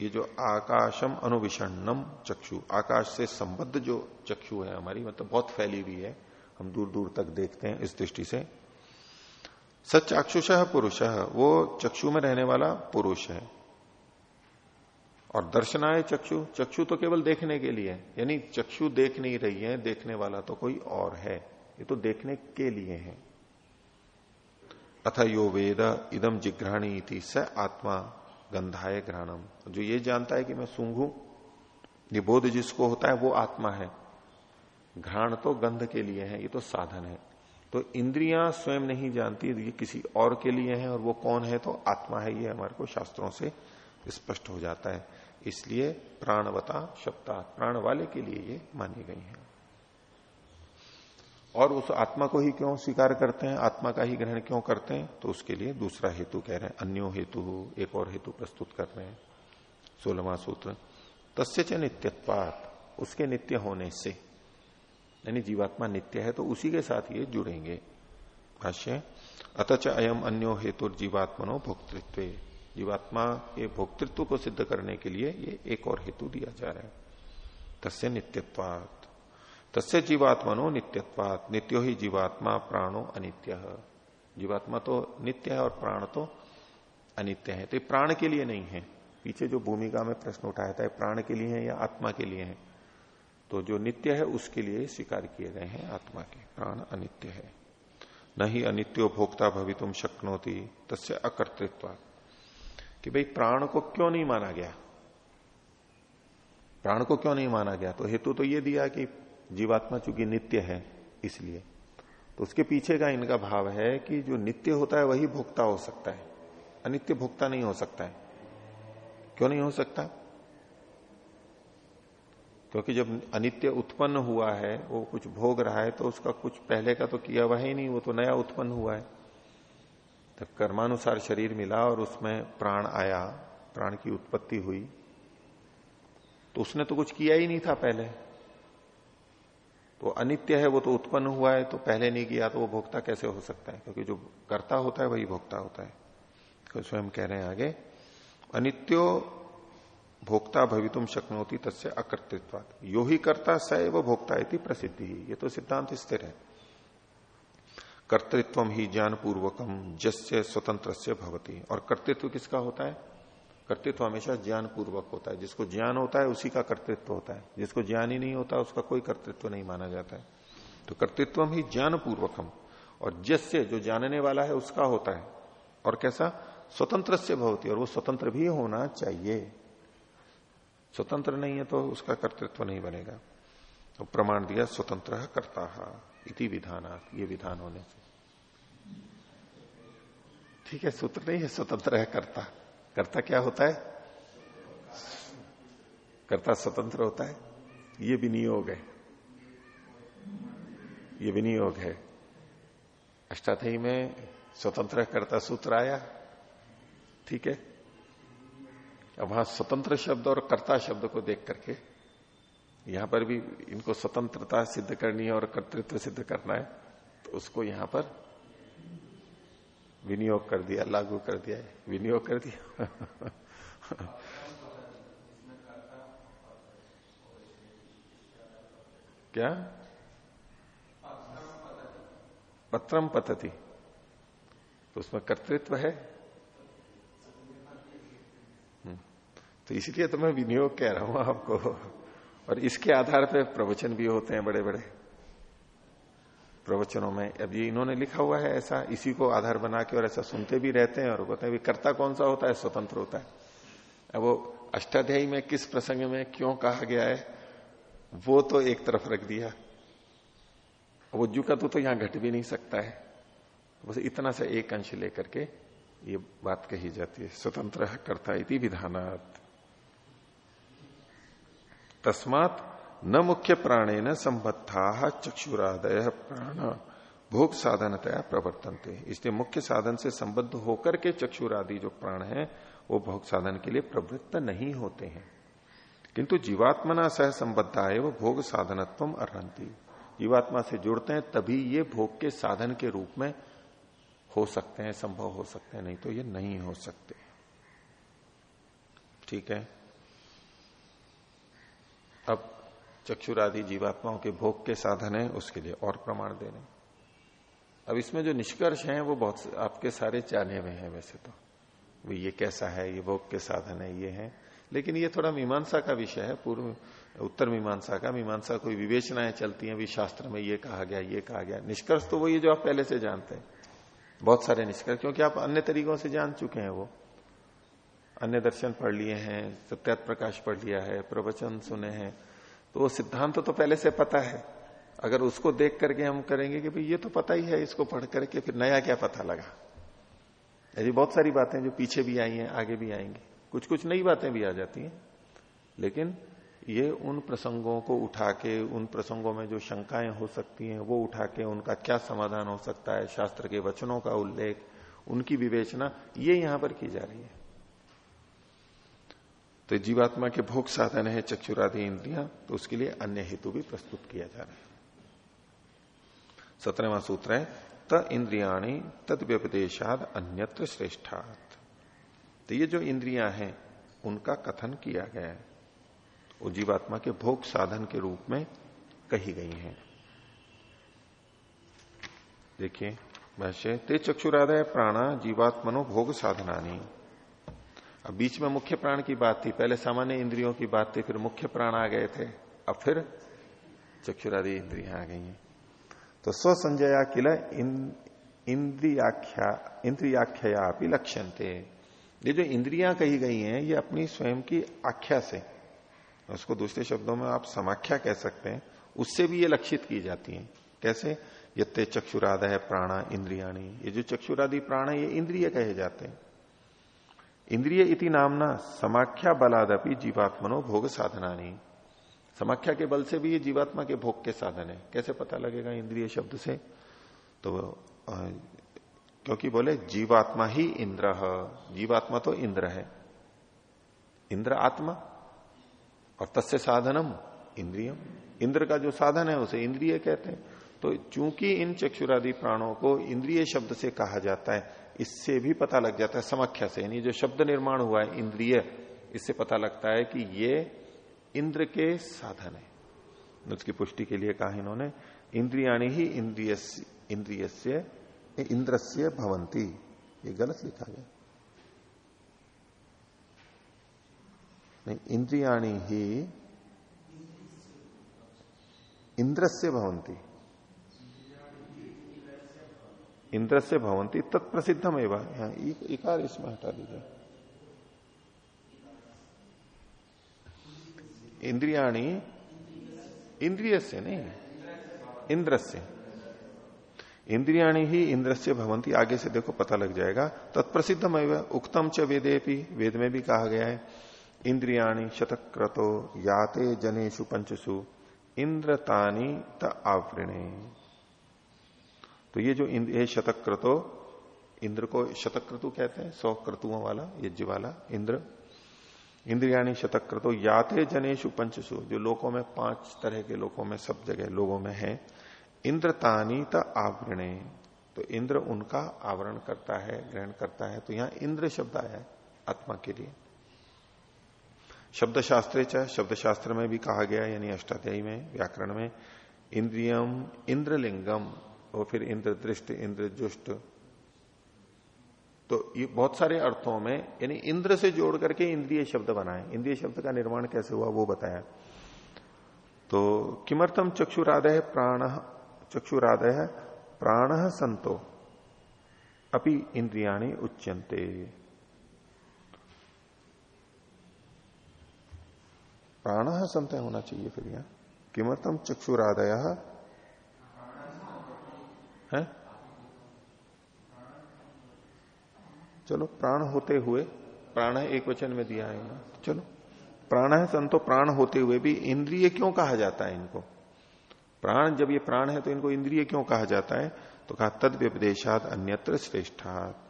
ये जो आकाशम अनुविषणम चक्षु, आकाश से संबद्ध जो चक्षु है हमारी मतलब बहुत फैली हुई है, हम दूर दूर तक देखते हैं इस दृष्टि से। सचाक्षुष पुरुष, वो चक्षु में रहने वाला पुरुष है। और दर्शनाय चक्षु चक्षु तो केवल देखने के लिए, यानी चक्षु देख नहीं रही है, देखने वाला तो कोई और है, ये तो देखने के लिए है। अथ यो वेद इदम जिघ्राणी थी स आत्मा गंधाय घ्राणम जो ये जानता है कि मैं सूंघू निबोध जिसको होता है वो आत्मा है। घ्राण तो गंध के लिए है, ये तो साधन है। तो इंद्रियाँ स्वयं नहीं जानती, ये किसी और के लिए है और वो कौन है? तो आत्मा है, ये हमारे को शास्त्रों से स्पष्ट हो जाता है। इसलिए प्राणवता शब्दा प्राण वाले के लिए ये मानी गई है। और उस आत्मा को ही क्यों स्वीकार करते हैं? आत्मा का ही ग्रहण क्यों करते हैं? तो उसके लिए दूसरा हेतु कह रहे हैं। अन्यो हेतु, एक और हेतु प्रस्तुत कर रहे हैं। सोलहवा सूत्र तस्य च नित्यत्वात, उसके नित्य होने से। यानी जीवात्मा नित्य है तो उसी के साथ ये जुड़ेंगे। भाष्य, अतच अयम अन्यो हेतु जीवात्मनो भोक्तृत्व। जीवात्मा के भोक्तृत्व को सिद्ध करने के लिए ये एक और हेतु दिया जा रहा है। तस्य नित्यत्वात। तस्य जीवात्मनो नित्यत्वात। नित्यो ही जीवात्मा प्राणो अनित्य। जीवात्मा तो नित्य है और प्राण तो अनित्य है। तो प्राण के लिए नहीं है। पीछे जो भूमिका में प्रश्न उठाया था प्राण के लिए है या आत्मा के लिए है? तो जो नित्य है, उसके लिए स्वीकार किए गए हैं आत्मा के। प्राण अनित्य है। न ही अनित्यो भोक्ता भवितुम शक्नोती, तस्य अकर्तृत्व कि भाई, प्राण को क्यों नहीं माना गया? प्राण को क्यों नहीं माना गया? तो हेतु तो ये दिया कि जीवात्मा चूँकि नित्य है, इसलिए। तो उसके पीछे का इनका भाव है कि जो नित्य होता है, वही भोक्ता हो सकता है। अनित्य भोक्ता नहीं हो सकता है। क्यों नहीं हो सकता? क्योंकि जब अनित्य उत्पन्न हुआ है, वो कुछ भोग रहा है तो उसका कुछ पहले का तो किया हुआ ही नहीं, वो तो नया उत्पन्न हुआ है। तो कर्मानुसार शरीर मिला और उसमें प्राण आया, प्राण की उत्पत्ति हुई। तो उसने तो कुछ किया ही नहीं था पहले। तो अनित्य है, वो तो उत्पन्न हुआ है तो पहले नहीं किया तो वो भोक्ता कैसे हो सकता है? क्योंकि जो करता होता है, वही भोक्ता होता है। तो स्वयं कह रहे हैं आगे, अनित्यो भोक्ता भवितुम शक्नोती तस्य अकर्तृत्व यो ही करता सैव भोक्ता इति प्रसिद्धि। ये तो सिद्धांत स्थिर है। कर्तृत्व ही ज्ञान पूर्वकम जस्य स्वतंत्र भवती। और कर्तृत्व किसका होता है? कर्तृत्व हमेशा ज्ञान पूर्वक होता है। जिसको ज्ञान होता है, उसी का कर्तृत्व होता है। जिसको ज्ञान ही नहीं होता, उसका कोई कर्तृत्व नहीं माना जाता है। तो कर्तृत्व ही ज्ञान पूर्वकम और जस्य जो जानने वाला है, उसका होता है। और कैसा? स्वतंत्र से भवती और वो स्वतंत्र भी होना चाहिए। स्वतंत्र नहीं है तो उसका कर्तृत्व नहीं बनेगा। तो प्रमाण दिया, स्वतंत्र करता इति विधान ये विधान होने से। ठीक है, सूत्र नहीं है, स्वतंत्र है कर्ता। कर्ता क्या होता है? कर्ता स्वतंत्र होता है। ये विनियोग है। ये विनियोग है। अष्टाध्यायी में स्वतंत्र कर्ता सूत्र आया। ठीक है? अब वहाँ स्वतंत्र शब्द और कर्ता शब्द को देख करके यहाँ पर भी इनको स्वतंत्रता सिद्ध करनी है और कर्तृत्व सिद्ध करना है तो उसको यहाँ पर विनियोग कर दिया, लागू कर दिया, विनियोग कर दिया। क्या? पत्रम पतति। तो उसमें कर्तृत्व है। तो इसलिए तो मैं विनियोग कह रहा हूँ आपको। और इसके आधार पर प्रवचन भी होते हैं बड़े बड़े प्रवचनों में। अब ये इन्होंने लिखा हुआ है ऐसा इसी को आधार बना के और ऐसा सुनते भी रहते हैं और कहते हैं कर्ता कौन सा होता है? स्वतंत्र होता है। अब वो अष्टाध्यायी में किस प्रसंग में क्यों कहा गया है? वो तो एक तरफ़ रख दिया। वो जू का तो, तो यहाँ घट भी नहीं सकता है। बस इतना सा एक अंश लेकर के ये बात कही जाती है स्वतंत्र कर्ता विधानात्। तस्मात न मुख्य प्राणे न संबद्धा चक्षुरादय प्राण भोग साधनतया प्रवर्तनते। इसलिए मुख्य साधन से संबद्ध होकर के चक्षुरादि जो प्राण है, वो भोग साधन के लिए प्रवृत्त नहीं होते हैं। किंतु जीवात्मना सह संबद्धा है वो भोग साधनत्व अर्ती जीवात्मा से जुड़ते हैं, तभी ये भोग के साधन के रूप में हो सकते हैं, संभव हो सकते हैं, नहीं तो ये नहीं हो सकते। ठीक है? अब चक्षुरादि जीवात्माओं के भोग के साधन है, उसके लिए और प्रमाण दे रहे अब इसमें जो निष्कर्ष है, वो बहुत आपके सारे जाने हुए हैं वैसे तो। वो ये कैसा है, ये भोग के साधन है, ये है। लेकिन ये थोड़ा मीमांसा का विषय है, पूर्व उत्तर मीमांसा का। मीमांसा कोई विवेचनाएँ चलती हैं भी शास्त्र में ये कहा गया, ये कहा गया। निष्कर्ष तो वो ये जो आप पहले से जानते हैं। बहुत सारे निष्कर्ष, क्योंकि आप अन्य तरीकों से जान चुके हैं वो। अन्य दर्शन पढ़ लिए हैं सत्यात प्रकाश पढ़ लिया है, प्रवचन सुने हैं तो वो सिद्धांत तो तो पहले से पता है। अगर उसको देख करके हम करेंगे कि भाई ये तो पता ही है, इसको पढ़ करके फिर नया क्या पता लगा? ऐसी बहुत सारी बातें जो पीछे भी आई हैं, आगे भी आएँगी। कुछ कुछ नई बातें भी आ जाती हैं। लेकिन ये उन प्रसंगों को उठा के, उन प्रसंगों में जो शंकाएँ हो सकती हैं, वो उठा के उनका क्या समाधान हो सकता है? शास्त्र के वचनों का उल्लेख, उनकी विवेचना, ये यहाँ पर की जा रही है। तो जीवात्मा के भोग साधन है चक्षुरादि इंद्रिया तो उसके लिए अन्य हेतु भी प्रस्तुत किया जा रहा है। सत्रहवा सूत्र है, त इंद्रियाणी तद व्यपदेशाद अन्यत्र श्रेष्ठात। तो ये जो इंद्रियाँ हैं, उनका कथन किया गया है। वो जीवात्मा के भोग साधन के रूप में कही गई हैं। देखिए, भाष्य, ते चक्षुरादय प्राणा जीवात्मनो भोग साधनानी। अब बीच में मुख्य प्राण की बात थी, पहले सामान्य इंद्रियों की बात थी, फिर मुख्य प्राण आ गए थे, अब फिर चक्षुरादि इंद्रियाँ आ गई हैं। तो स्व संजया किल इंद्रियाख्या इंद्रियाख्या लक्षण थे ये जो इंद्रियाँ कही गई हैं, ये अपनी स्वयं की आख्या से, उसको दूसरे शब्दों में आप समाख्या कह सकते हैं, उससे भी ये लक्षित की जाती हैं। कैसे? यत्ते चक्षुराद है प्राणा इंद्रियाणी। ये जो चक्षुरादि प्राण है, ये इंद्रिय कहे जाते हैं। इंद्रिय इति नामना समाख्या बलादपि जीवात्मनो भोग साधना नहीं समाख्या के बल से भी ये जीवात्मा के भोग के साधन है। कैसे पता लगेगा इंद्रिय शब्द से? तो क्योंकि बोले, जीवात्मा ही इंद्र जीवात्मा तो इंद्र है। इंद्र आत्मा और तस्य साधनम इंद्रियम। इंद्र का जो साधन है, उसे इंद्रिय कहते हैं। तो चूँकि इन चक्षुरादि प्राणों को इंद्रिय शब्द से कहा जाता है इससे भी पता लग जाता है, समाख्या से, यानी जो शब्द निर्माण हुआ है, इंद्रिय, इससे पता लगता है कि ये इंद्र के साधन है। उसकी पुष्टि के लिए कहा इन्होंने, इंद्रियाणी ही इंद्रिय इंद्रिय से भवंती ये गलत लिखा गया। इंद्रियाणी ही इंद्र से भवंती इंद्र से भवंती तत्प्रसिद्धम एवं यहाँ इकार इसमें हटा दीजिए। इंद्रियाणी इंद्रिय से नहीं इंद्र से इंद्रियाणी ही इंद्र से भवंती आगे से देखो पता लग जाएगा। तत्प्रसिद्धम एवं उक्तम च वेदे वेद में भी कहा गया है, इंद्रियाणी शतक्रतो याते जनेशु पंचसु, इंद्रतानी त आवृणे। तो ये जो ये शतक्रतो इंद्र को शतक्रतु कहते हैं सौ क्रतुओं वाला, यज्ञ वाला इंद्र। इंद्रियाणी शतक्रतो याते जनेशु पंचसु, जो लोकों में पाँच तरह के लोकों में, सब जगह लोगों में है। इंद्रतानी त आवरणे तो इंद्र उनका आवरण करता है, ग्रहण करता है। तो यहाँ इंद्र शब्द आया आत्मा के लिए। शब्द शास्त्र शब्द शास्त्र में भी कहा गया यानी अष्टाध्यायी में, व्याकरण में, इंद्रियम, इंद्रलिंगम और फिर इंद्र दृष्ट, इंद्र जुष्ट। तो ये बहुत सारे अर्थों में, यानी इंद्र से जोड़ करके इंद्रिय शब्द बनाए। इंद्रिय शब्द का निर्माण कैसे हुआ वो बताया। तो किमर्थम चक्षुरादय प्राण चक्षुरादय प्राण संतो। अपि इंद्रियाणी उच्यंते प्राण संत होना चाहिए फिर यहाँ। किमर्थम चक्षुरादय है? चलो, प्राण होते हुए, प्राण है एक वचन में दिया है चलो, प्राण है संतो प्राण होते हुए भी इंद्रिय क्यों कहा जाता है इनको? प्राण जब ये प्राण है तो इनको इंद्रिय क्यों कहा जाता है? तो कहा तद व्यपदेशात अन्यत्र श्रेष्ठात।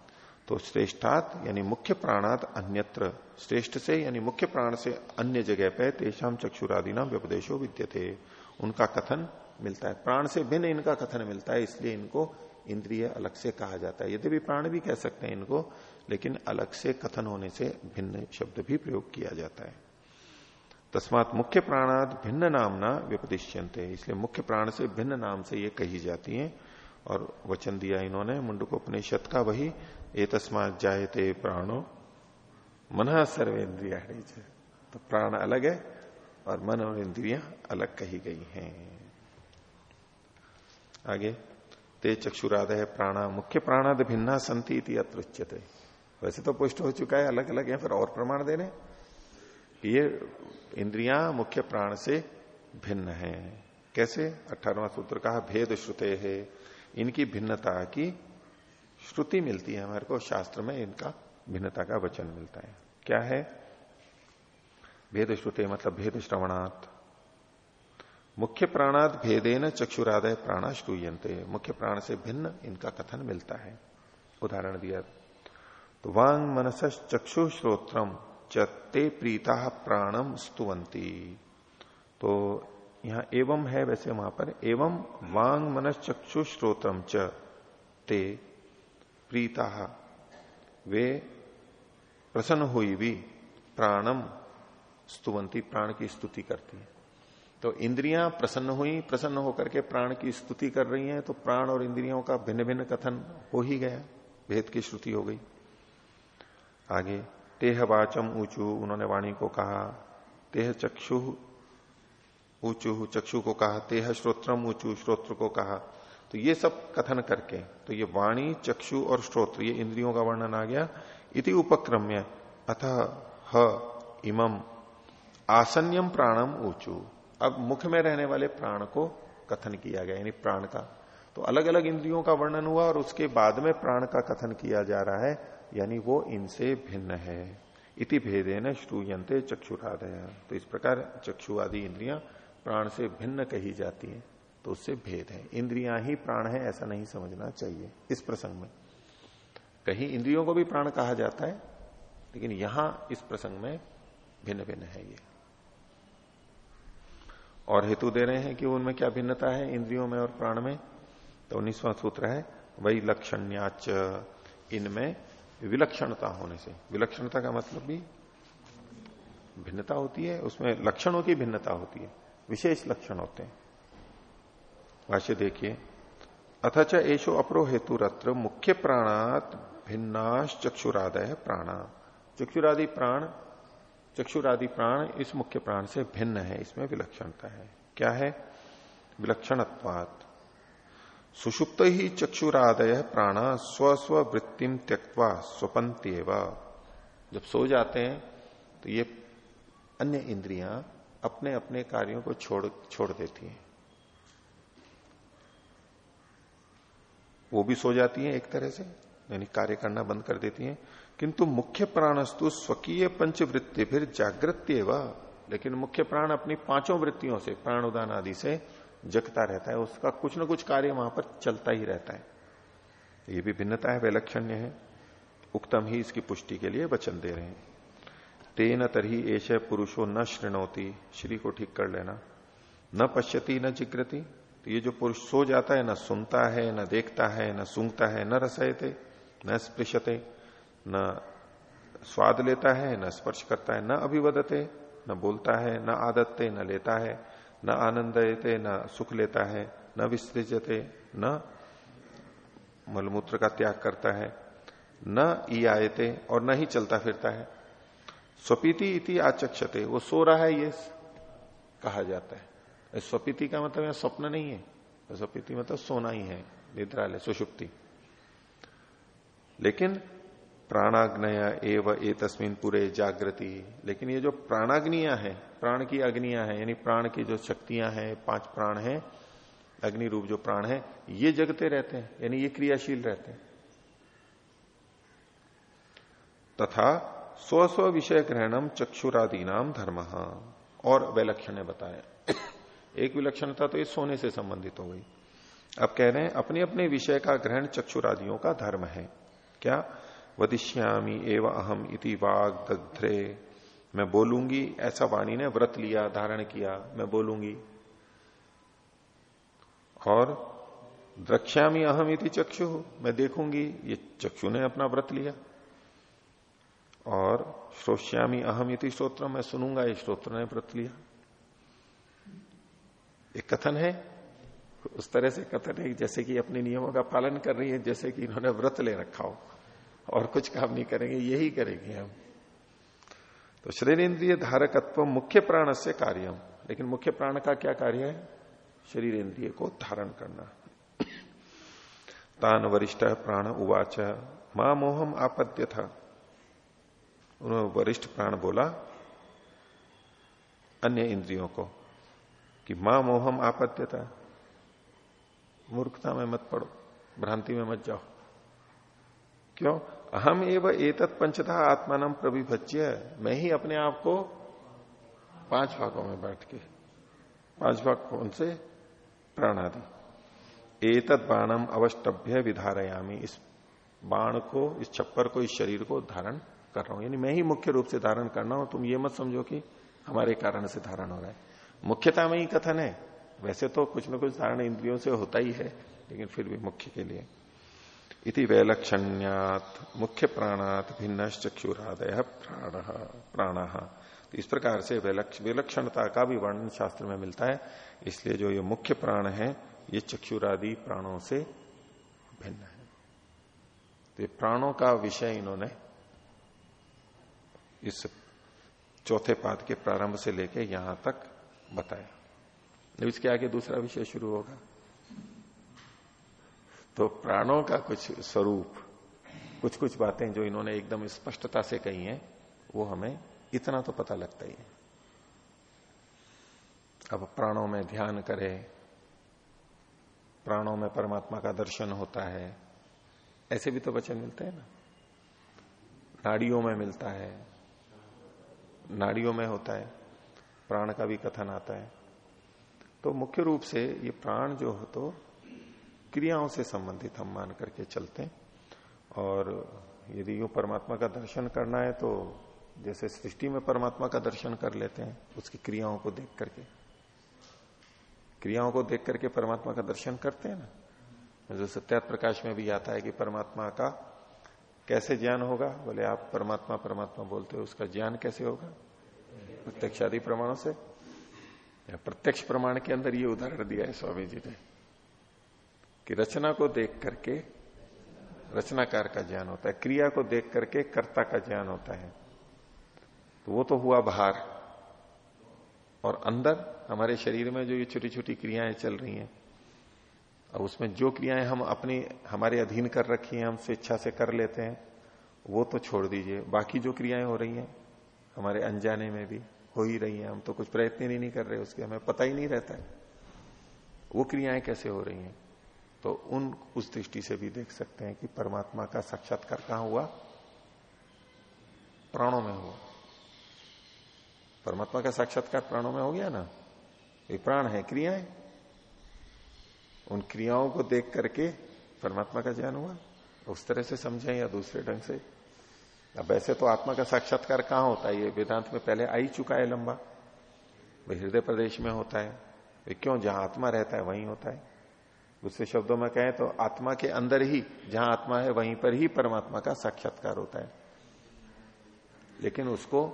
तो श्रेष्ठात यानी मुख्य प्राणात अन्यत्र, श्रेष्ठ से यानी मुख्य प्राण से अन्य जगह पे तेषाम चक्षुरादि नाम व्यपदेशो विद्यते। उनका कथन मिलता है। प्राण से भिन्न इनका कथन मिलता है, इसलिए इनको इंद्रिय अलग से कहा जाता है। यदि भी प्राण भी कह सकते हैं इनको, लेकिन अलग से कथन होने से भिन्न शब्द भी प्रयोग किया जाता है। तस्मात मुख्य प्राणाद भिन्न नामना है इसलिए मुख्य प्राण से भिन्न नाम से ये कही जाती हैं, और वचन दिया इन्होंने मुंडकोपनिषद का वही ए तस्मात जायते प्राणो, मन सर्वेन्द्रिया तो प्राण अलग है, और मन और इंद्रिया अलग कही गई हैं। आगे, ते चक्षुराद है प्राणा, मुख्य प्राणाद भिन्ना संति इति अत्रुच्यते वैसे तो पुष्ट हो चुका है अलग अलग है, फिर और प्रमाण देने। ये इंद्रियाँ मुख्य प्राण से भिन्न है। कैसे? अठारवा सूत्र कहा, भेद श्रुते है। इनकी भिन्नता की श्रुति मिलती है हमारे को, शास्त्र में इनका भिन्नता का वचन मिलता है। क्या है? भेद श्रुते मतलब भेद श्रवणात्। मुख्य प्राणाद भेदेन चक्षुरादय प्राणा श्रूयंते मुख्य प्राण से भिन्न इनका कथन मिलता है। उदाहरण दिया। तो वांग मनस चक्षु श्रोत्रम चते प्रीता प्राणम स्तुवंती तो यहाँ एवं है वैसे वहाँ पर। एवं वांग मनस चक्षु श्रोत्रम च ते प्रीता। वे प्रसन्न हुई भी प्राणम स्तुवंती प्राण की स्तुति करती है। तो इंद्रियाँ प्रसन्न हुई, प्रसन्न होकर के प्राण की स्तुति कर रही हैं तो प्राण और इंद्रियों का भिन्न भिन्न कथन हो ही गया भेद की श्रुति हो गई। आगे, तेह वाचम ऊंचू, उन्होंने वाणी को कहा, तेह चक्षु, ऊंचू, चक्षु को कहा, तेह श्रोत्रम ऊंचू, श्रोत्र को कहा। तो ये सब कथन करके तो ये वाणी, चक्षु और श्रोत्र, ये इंद्रियों का वर्णन आ गया। इति उपक्रम्य, अथ ह इमम आसन्यम प्राणम ऊंचू। अब मुख में रहने वाले प्राण को कथन किया गया, यानी प्राण का। तो अलग अलग इंद्रियों का वर्णन हुआ और उसके बाद में प्राण का कथन किया जा रहा है, यानी वो इनसे भिन्न है। इति भेदे न श्रूयंते चक्षुरादय। तो इस प्रकार चक्षु आदि इंद्रियाँ प्राण से भिन्न कही जाती है तो उससे भेद है। इंद्रियाँ ही प्राण है, ऐसा नहीं समझना चाहिए इस प्रसंग में। कहीं इंद्रियों को भी प्राण कहा जाता है, लेकिन यहाँ इस प्रसंग में भिन्न भिन्न है ये। और हेतु दे रहे हैं कि उनमें क्या भिन्नता है, इंद्रियों में और प्राण में? तो उन्नीसवां सूत्र है, वही लक्षण्याच। इनमें विलक्षणता होने से। विलक्षणता का मतलब भी भिन्नता होती है, उसमें लक्षणों की भिन्नता होती है। विशेष लक्षण होते हैं। भाष्य देखिए अथच एशो अपरो हेतु रत्र मुख्य प्राणात भिन्नाश चक्षुरादय प्राणा। चक्षुरादि प्राण चक्षुरादि प्राण इस मुख्य प्राण से भिन्न है, इसमें विलक्षणता है। क्या है? विलक्षणत्वात। सुषुप्त ही चक्षुरादय प्राण स्व स्व वृत्तिम त्यक्वा स्वपंत्यव जब सो जाते हैं तो ये अन्य इंद्रियाँ अपने अपने कार्यों को छोड़ छोड़ देती हैं। वो भी सो जाती हैं एक तरह से, यानी कार्य करना बंद कर देती हैं। किंतु मुख्य प्राणस्तु स्वकीय पंचवृत्ति, फिर जागृत लेकिन मुख्य प्राण अपनी पाँचों वृत्तियों से प्राण उदान आदि से जगता रहता है। उसका कुछ न कुछ कार्य वहाँ पर चलता ही रहता है। ये भी भिन्नता है, वैलक्षण्य है। उक्तम ही इसकी पुष्टि के लिए वचन दे रहे हैं। तेन तरही एश पुरुषो न श्रृणोती श्री को ठीक कर लेना। न पश्यती, न जिग्रती। तो ये जो पुरुष सो जाता है, न सुनता है, न देखता है, न सूंघता है, न रसयते, न स्पृशते न स्वाद लेता है, न स्पर्श करता है, न अभिवदते, न बोलता है, न आदतते, न लेता है, न आनंदते न सुख लेता है, न विसृजते, न मलमूत्र का त्याग करता है, न ईआते और न ही चलता फिरता है। स्वपीति इति आचक्षते, वो सो रहा है ये कहा जाता है। स्वपीति का मतलब यहाँ स्वप्न नहीं है। स्वपीति मतलब सोना ही है, निद्रालय, सुषुप्ति। लेकिन प्राणाग्नय एव ए तस्मिन पूरे जागृति। लेकिन ये जो प्राणाग्निया है, प्राण की अग्निया है, यानी प्राण की जो शक्तियाँ हैं, पाँच प्राण हैं अग्नि रूप जो प्राण है, ये जगते रहते हैं, यानी ये क्रियाशील रहते हैं। तथा स्व स्व विषय ग्रहणम चक्षुरादि नाम धर्म। और विलक्षण बताया। एक विलक्षणता तो ये सोने से संबंधित हो गई। अब कह रहे हैं अपने अपने विषय का ग्रहण चक्षुरादियों का धर्म है। क्या? वदिश्यामी एवं अहम इति वाग दग्ध्रे मैं बोलूँगी, ऐसा वाणी ने व्रत लिया, धारण किया, मैं बोलूँगी। और द्रक्ष्यामी अहम इति चक्षु, मैं देखूँगी, ये चक्षु ने अपना व्रत लिया। और श्रोश्यामी अहम इति स्त्रोत्र मैं सुनूँगा, ये स्त्रोत्र ने व्रत लिया। एक कथन है, उस तरह से कथन है, जैसे कि अपने नियमों का पालन कर रही है, जैसे कि इन्होंने व्रत ले रखा हो। और कुछ काम नहीं करेंगे, यही करेंगे हम। तो शरीर इंद्रिय धारकत्व मुख्य प्राण से कार्यम लेकिन मुख्य प्राण का क्या कार्य है? शरीर इंद्रिय को धारण करना। तान वरिष्ठ प्राण उवाच, माँ मोहम आपद्य था उन्होंने वरिष्ठ प्राण बोला, अन्य इंद्रियों को, कि माँ मोहम आपत्य था मूर्खता में मत पड़ो, भ्रांति में मत जाओ। क्यों? हम एवं एतत् पंचधा आत्मानम प्रविभज्य। मैं ही अपने आप को पाँच भागों में बैठ के, पाँच भाग कौन से प्राणादि एतत् बाणम अवस्टभ्य विधारयामी। इस बाण को, इस छप्पर को, इस शरीर को धारण कर रहा हूँ। यानी मैं ही मुख्य रूप से धारण करना हूँ। तुम ये मत समझो कि हमारे कारण से धारण हो रहा है। मुख्यता में ही कथन है। वैसे तो कुछ ना कुछ धारण इंद्रियों से होता ही है, लेकिन फिर भी मुख्य के लिए। इति वैलक्षण्यात मुख्य प्राणात भिन्न चक्षुरादय प्राण प्राण। तो इस प्रकार से विलक्षणता का भी वर्णन शास्त्र में मिलता है। इसलिए जो ये मुख्य प्राण है, ये चक्षुरादि प्राणों से भिन्न है। तो ये प्राणों का विषय इन्होंने इस चौथे पाद के प्रारंभ से लेके यहाँ तक बताया। इसके आगे दूसरा विषय शुरू होगा। तो प्राणों का कुछ स्वरूप कुछ कुछ बातें जो इन्होंने एकदम स्पष्टता से कही हैं, वो हमें इतना तो पता लगता ही है। अब प्राणों में ध्यान करें, प्राणों में परमात्मा का दर्शन होता है, ऐसे भी तो वचन मिलते हैं ना। नाड़ियों में मिलता है, नाड़ियों में होता है, प्राण का भी कथन आता है। तो मुख्य रूप से ये प्राण जो हो तो क्रियाओं से संबंधित हम मान करके चलते हैं। और यदि यू परमात्मा का दर्शन करना है तो जैसे सृष्टि में परमात्मा का दर्शन कर लेते हैं, उसकी क्रियाओं को देख करके। क्रियाओं को देख करके परमात्मा का दर्शन करते हैं ना? जो सत्यात प्रकाश में भी आता है कि परमात्मा का कैसे ज्ञान होगा? बोले, आप परमात्मा परमात्मा बोलते हो, उसका ज्ञान कैसे होगा? प्रत्यक्ष आदि प्रमाणों से। प्रत्यक्ष प्रमाण के अंदर ये उदाहरण दिया है स्वामी जी ने। कि रचना को देख करके रचनाकार का ज्ञान होता है, क्रिया को देख करके कर्ता का ज्ञान होता है। तो वो तो हुआ बाहर और अंदर हमारे शरीर में जो ये छोटी छोटी क्रियाएँ चल रही हैं, अब उसमें जो क्रियाएँ हम अपनी, हमारे अधीन कर रखी हैं, हम स्वेच्छा से कर लेते हैं, वो तो छोड़ दीजिए। बाकी जो क्रियाएँ हो रही हैं, हमारे अनजाने में भी हो ही रही हैं। हम तो कुछ प्रयत्न ही नहीं कर रहे, उसके हमें पता ही नहीं रहता है। वो क्रियाएँ कैसे हो रही हैं? तो उन उस दृष्टि से भी देख सकते हैं कि परमात्मा का साक्षात्कार कहाँ हुआ? प्राणों में हुआ। परमात्मा का साक्षात्कार प्राणों में हो गया ना? ये प्राण है, क्रियाएँ। उन क्रियाओं को देख करके परमात्मा का ज्ञान हुआ। उस तरह से समझें या दूसरे ढंग से। अब वैसे तो आत्मा का साक्षात्कार कहाँ होता है? ये वेदांत में पहले आ ही चुका है लंबा। वह हृदय प्रदेश में होता है। क्यों? जहाँ आत्मा रहता है, वहीं होता है। दूसरे शब्दों में कहें तो आत्मा के अंदर ही, जहाँ आत्मा है, वहीं पर ही परमात्मा का साक्षात्कार होता है। लेकिन उसको,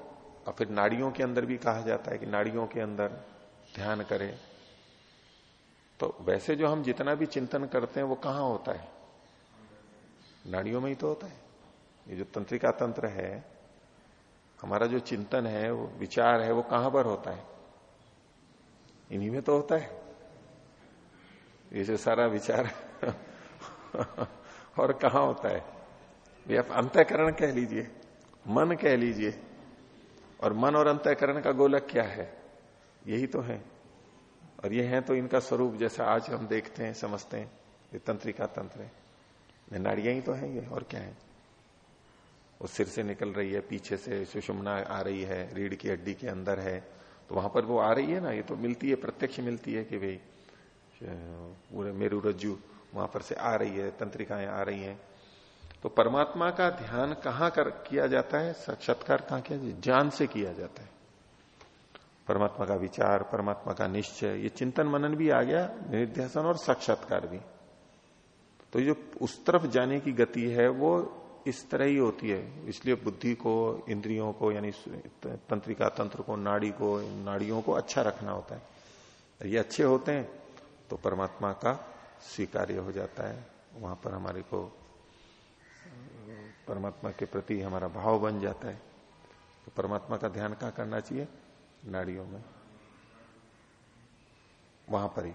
और फिर नाड़ियों के अंदर भी कहा जाता है कि नाड़ियों के अंदर ध्यान करें। तो वैसे जो हम जितना भी चिंतन करते हैं, वो कहाँ होता है? नाड़ियों में ही तो होता है। ये जो तंत्रिका तंत्र है, हमारा जो चिंतन है, वो विचार है, वो कहाँ पर होता है? इन्हीं में तो होता है। ये जो सारा विचार और कहा होता है? ये आप अंतकरण कह लीजिए, मन कह लीजिए, और मन और अंतकरण का गोलक क्या है? यही तो है। और ये है तो इनका स्वरूप जैसा आज हम देखते हैं, समझते हैं, ये तंत्रिका तंत्र है। नाड़ियाँ ही तो है ये, और क्या है? वो सिर से निकल रही है, पीछे से सुषुमना आ रही है, रीढ़ की हड्डी के अंदर है। तो वहाँ पर वो आ रही है ना, ये तो मिलती है, प्रत्यक्ष मिलती है कि भाई मेरु रज्जु वहाँ पर से आ रही है, तंत्रिकाएँ आ रही हैं। तो परमात्मा का ध्यान कहाँ कर, किया जाता है? साक्षात्कार कहाँ किया जाए ज्ञान से किया जाता है। परमात्मा का विचार, परमात्मा का निश्चय, ये चिंतन मनन भी आ गया निर्ध्यासन और साक्षात्कार भी। तो जो उस तरफ़ जाने की गति है, वो इस तरह ही होती है। इसलिए बुद्धि को, इंद्रियों को, यानी तंत्रिका तंत्र को, नाड़ी को, नाड़ियों को अच्छा रखना होता है। ये अच्छे होते हैं तो परमात्मा का स्वीकार्य हो जाता है। वहाँ पर हमारे को, परमात्मा के प्रति हमारा भाव बन जाता है। तो परमात्मा का ध्यान कहाँ करना चाहिए? नाड़ियों में। वहाँ पर ही।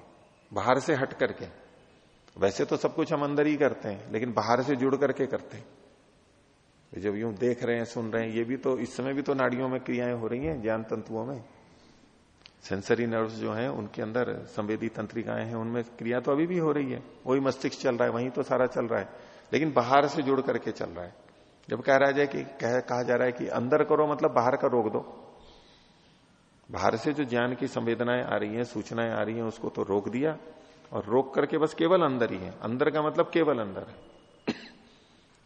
बाहर से हट करके। वैसे तो सब कुछ हम अंदर ही करते हैं, लेकिन बाहर से जुड़ करके करते हैं। जब यूँ देख रहे हैं, सुन रहे हैं, ये भी तो इस समय भी तो नाड़ियों में क्रियाएँ हो रही हैं, ज्ञान तंतुओं में। सेंसरी नर्व्स जो हैं उनके अंदर संवेदी तंत्रिकाएँ हैं उनमें क्रिया तो अभी भी हो रही है। वही मस्तिष्क चल रहा है वहीं तो सारा चल रहा है। लेकिन बाहर से जुड़ करके चल रहा है। जब कह रहा है कि कह, कहा जा रहा है कि अंदर करो मतलब बाहर का रोक दो। बाहर से जो ज्ञान की संवेदनाएँ आ रही हैं सूचनाएँ आ रही हैं उसको तो रोक दिया। और रोक करके बस केवल अंदर ही है। अंदर का मतलब केवल अंदर है।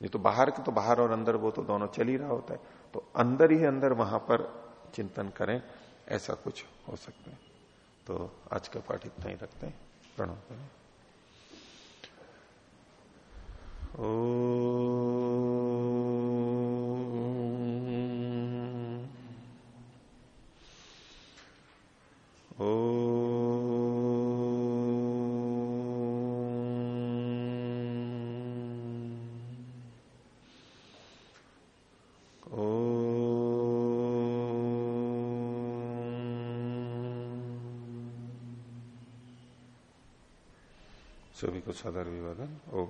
ये तो बाहर तो बाहर और अंदर वो तो दोनों चल ही रहा होता है। तो अंदर ही अंदर वहाँ पर चिंतन करें। ऐसा कुछ हो सकता है। तो आज का पाठ इतना ही रखते हैं। प्रणाम ओ सभी सदर विवादन ओम